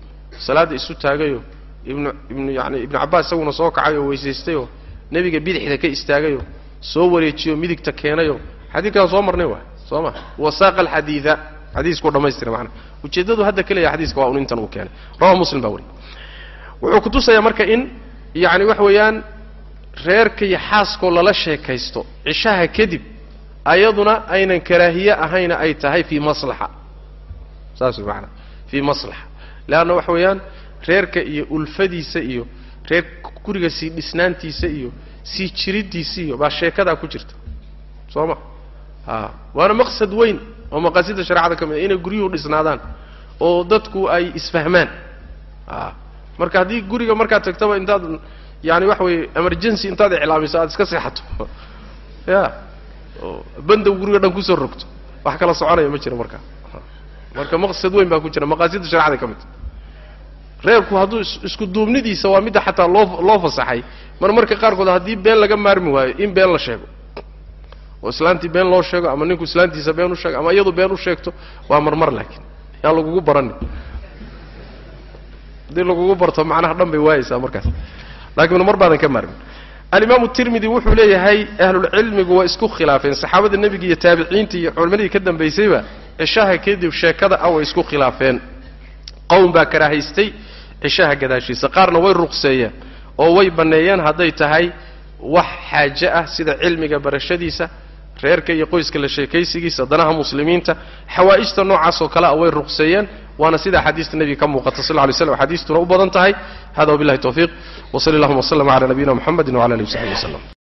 salaadda isu taagayoo ibnu ibnu yani ibnu cabbaas isaguna soo kacay oo weysaystay oo nebiga bidixda ka istaagayoo soo wareejiyoo midigta keenayoo xadiidkaan soo marnay waay soo ma? Wasaaqa alxadiida xadiiskuu dhamaystira maanaa ujeeddadu hadda kaleya xadiiska waa un intan uu keenay. Rawa muslim baa wariy wuxuu kutusayaa marka in yacni waxa weeyaan reerka iyo xaaskoo lala sheekaysto cishaha kadib ayaduna aynan karaahiye ahayna ay tahay fii maslaxa. Saas way maanaa fii maslaxa. Leanna waxa weeyaan reerka iyo ulfadiisa iyo reer guriga sii dhisnaantiisa iyo sii jiriddiisa iyo baa sheekadaa ku jirta. Soo ma? A waana maqsad weyn oo maqaasida shareecada ka mid a inay guryuhu dhisnaadaan oo dadku ay isfahmaan. A marka haddii guriga markaad tagtaba intaad yaani waxa weeye emergency intaad iclaamiso aad iska seexato. Ya. Bandow guriga dhan ku soo rogto. Wax kala soconaya ma jiro markaa marka maqsad weyn baa ku jira maqaasidda sharecada ka mid. Reerku hadduu isku duubnidiisa waa midda xataa loo loo fasaxay. Mar marka qaarkood haddii been laga maarmi waayo in been la sheego. Oo islaantii been loo sheego ama ninku islaantiisa been u sheego ama iyadu been u sheegto waa marmar laakiin. Yaa lagugu baranin. Haddii lagugu barto macnaha dhan bay waayeysaa markaas laakiin mar baadan ka maarmin alimaamu tirmidi wuxuu leeyahay ahlulcilmigu waa isku khilaafeen. Saxaabada nebiga iyo taabiciinta iyo culimadii ka dambaysayba cishaha kadib sheekada ah way isku khilaafeen. Qowm baa karaahaystay cishaha gadaashiisa. Qaarna way ruqseeyeen oo way banneeyeen hadday tahay wax xaaje ah sida cilmiga barashadiisa reerka iyo qoyska la sheekaysigiisa danaha muslimiinta xawaa'ijta noocaas oo kale ah way ruqseeyeen waana sida axaadiista nebiga ka muuqata sal lay slam axaadiistuna u badan tahay. Hada wabillahi tawfiiq. Wa sali allahuma w sllam cala nabiyina muxamedi wcala alihi w saxbi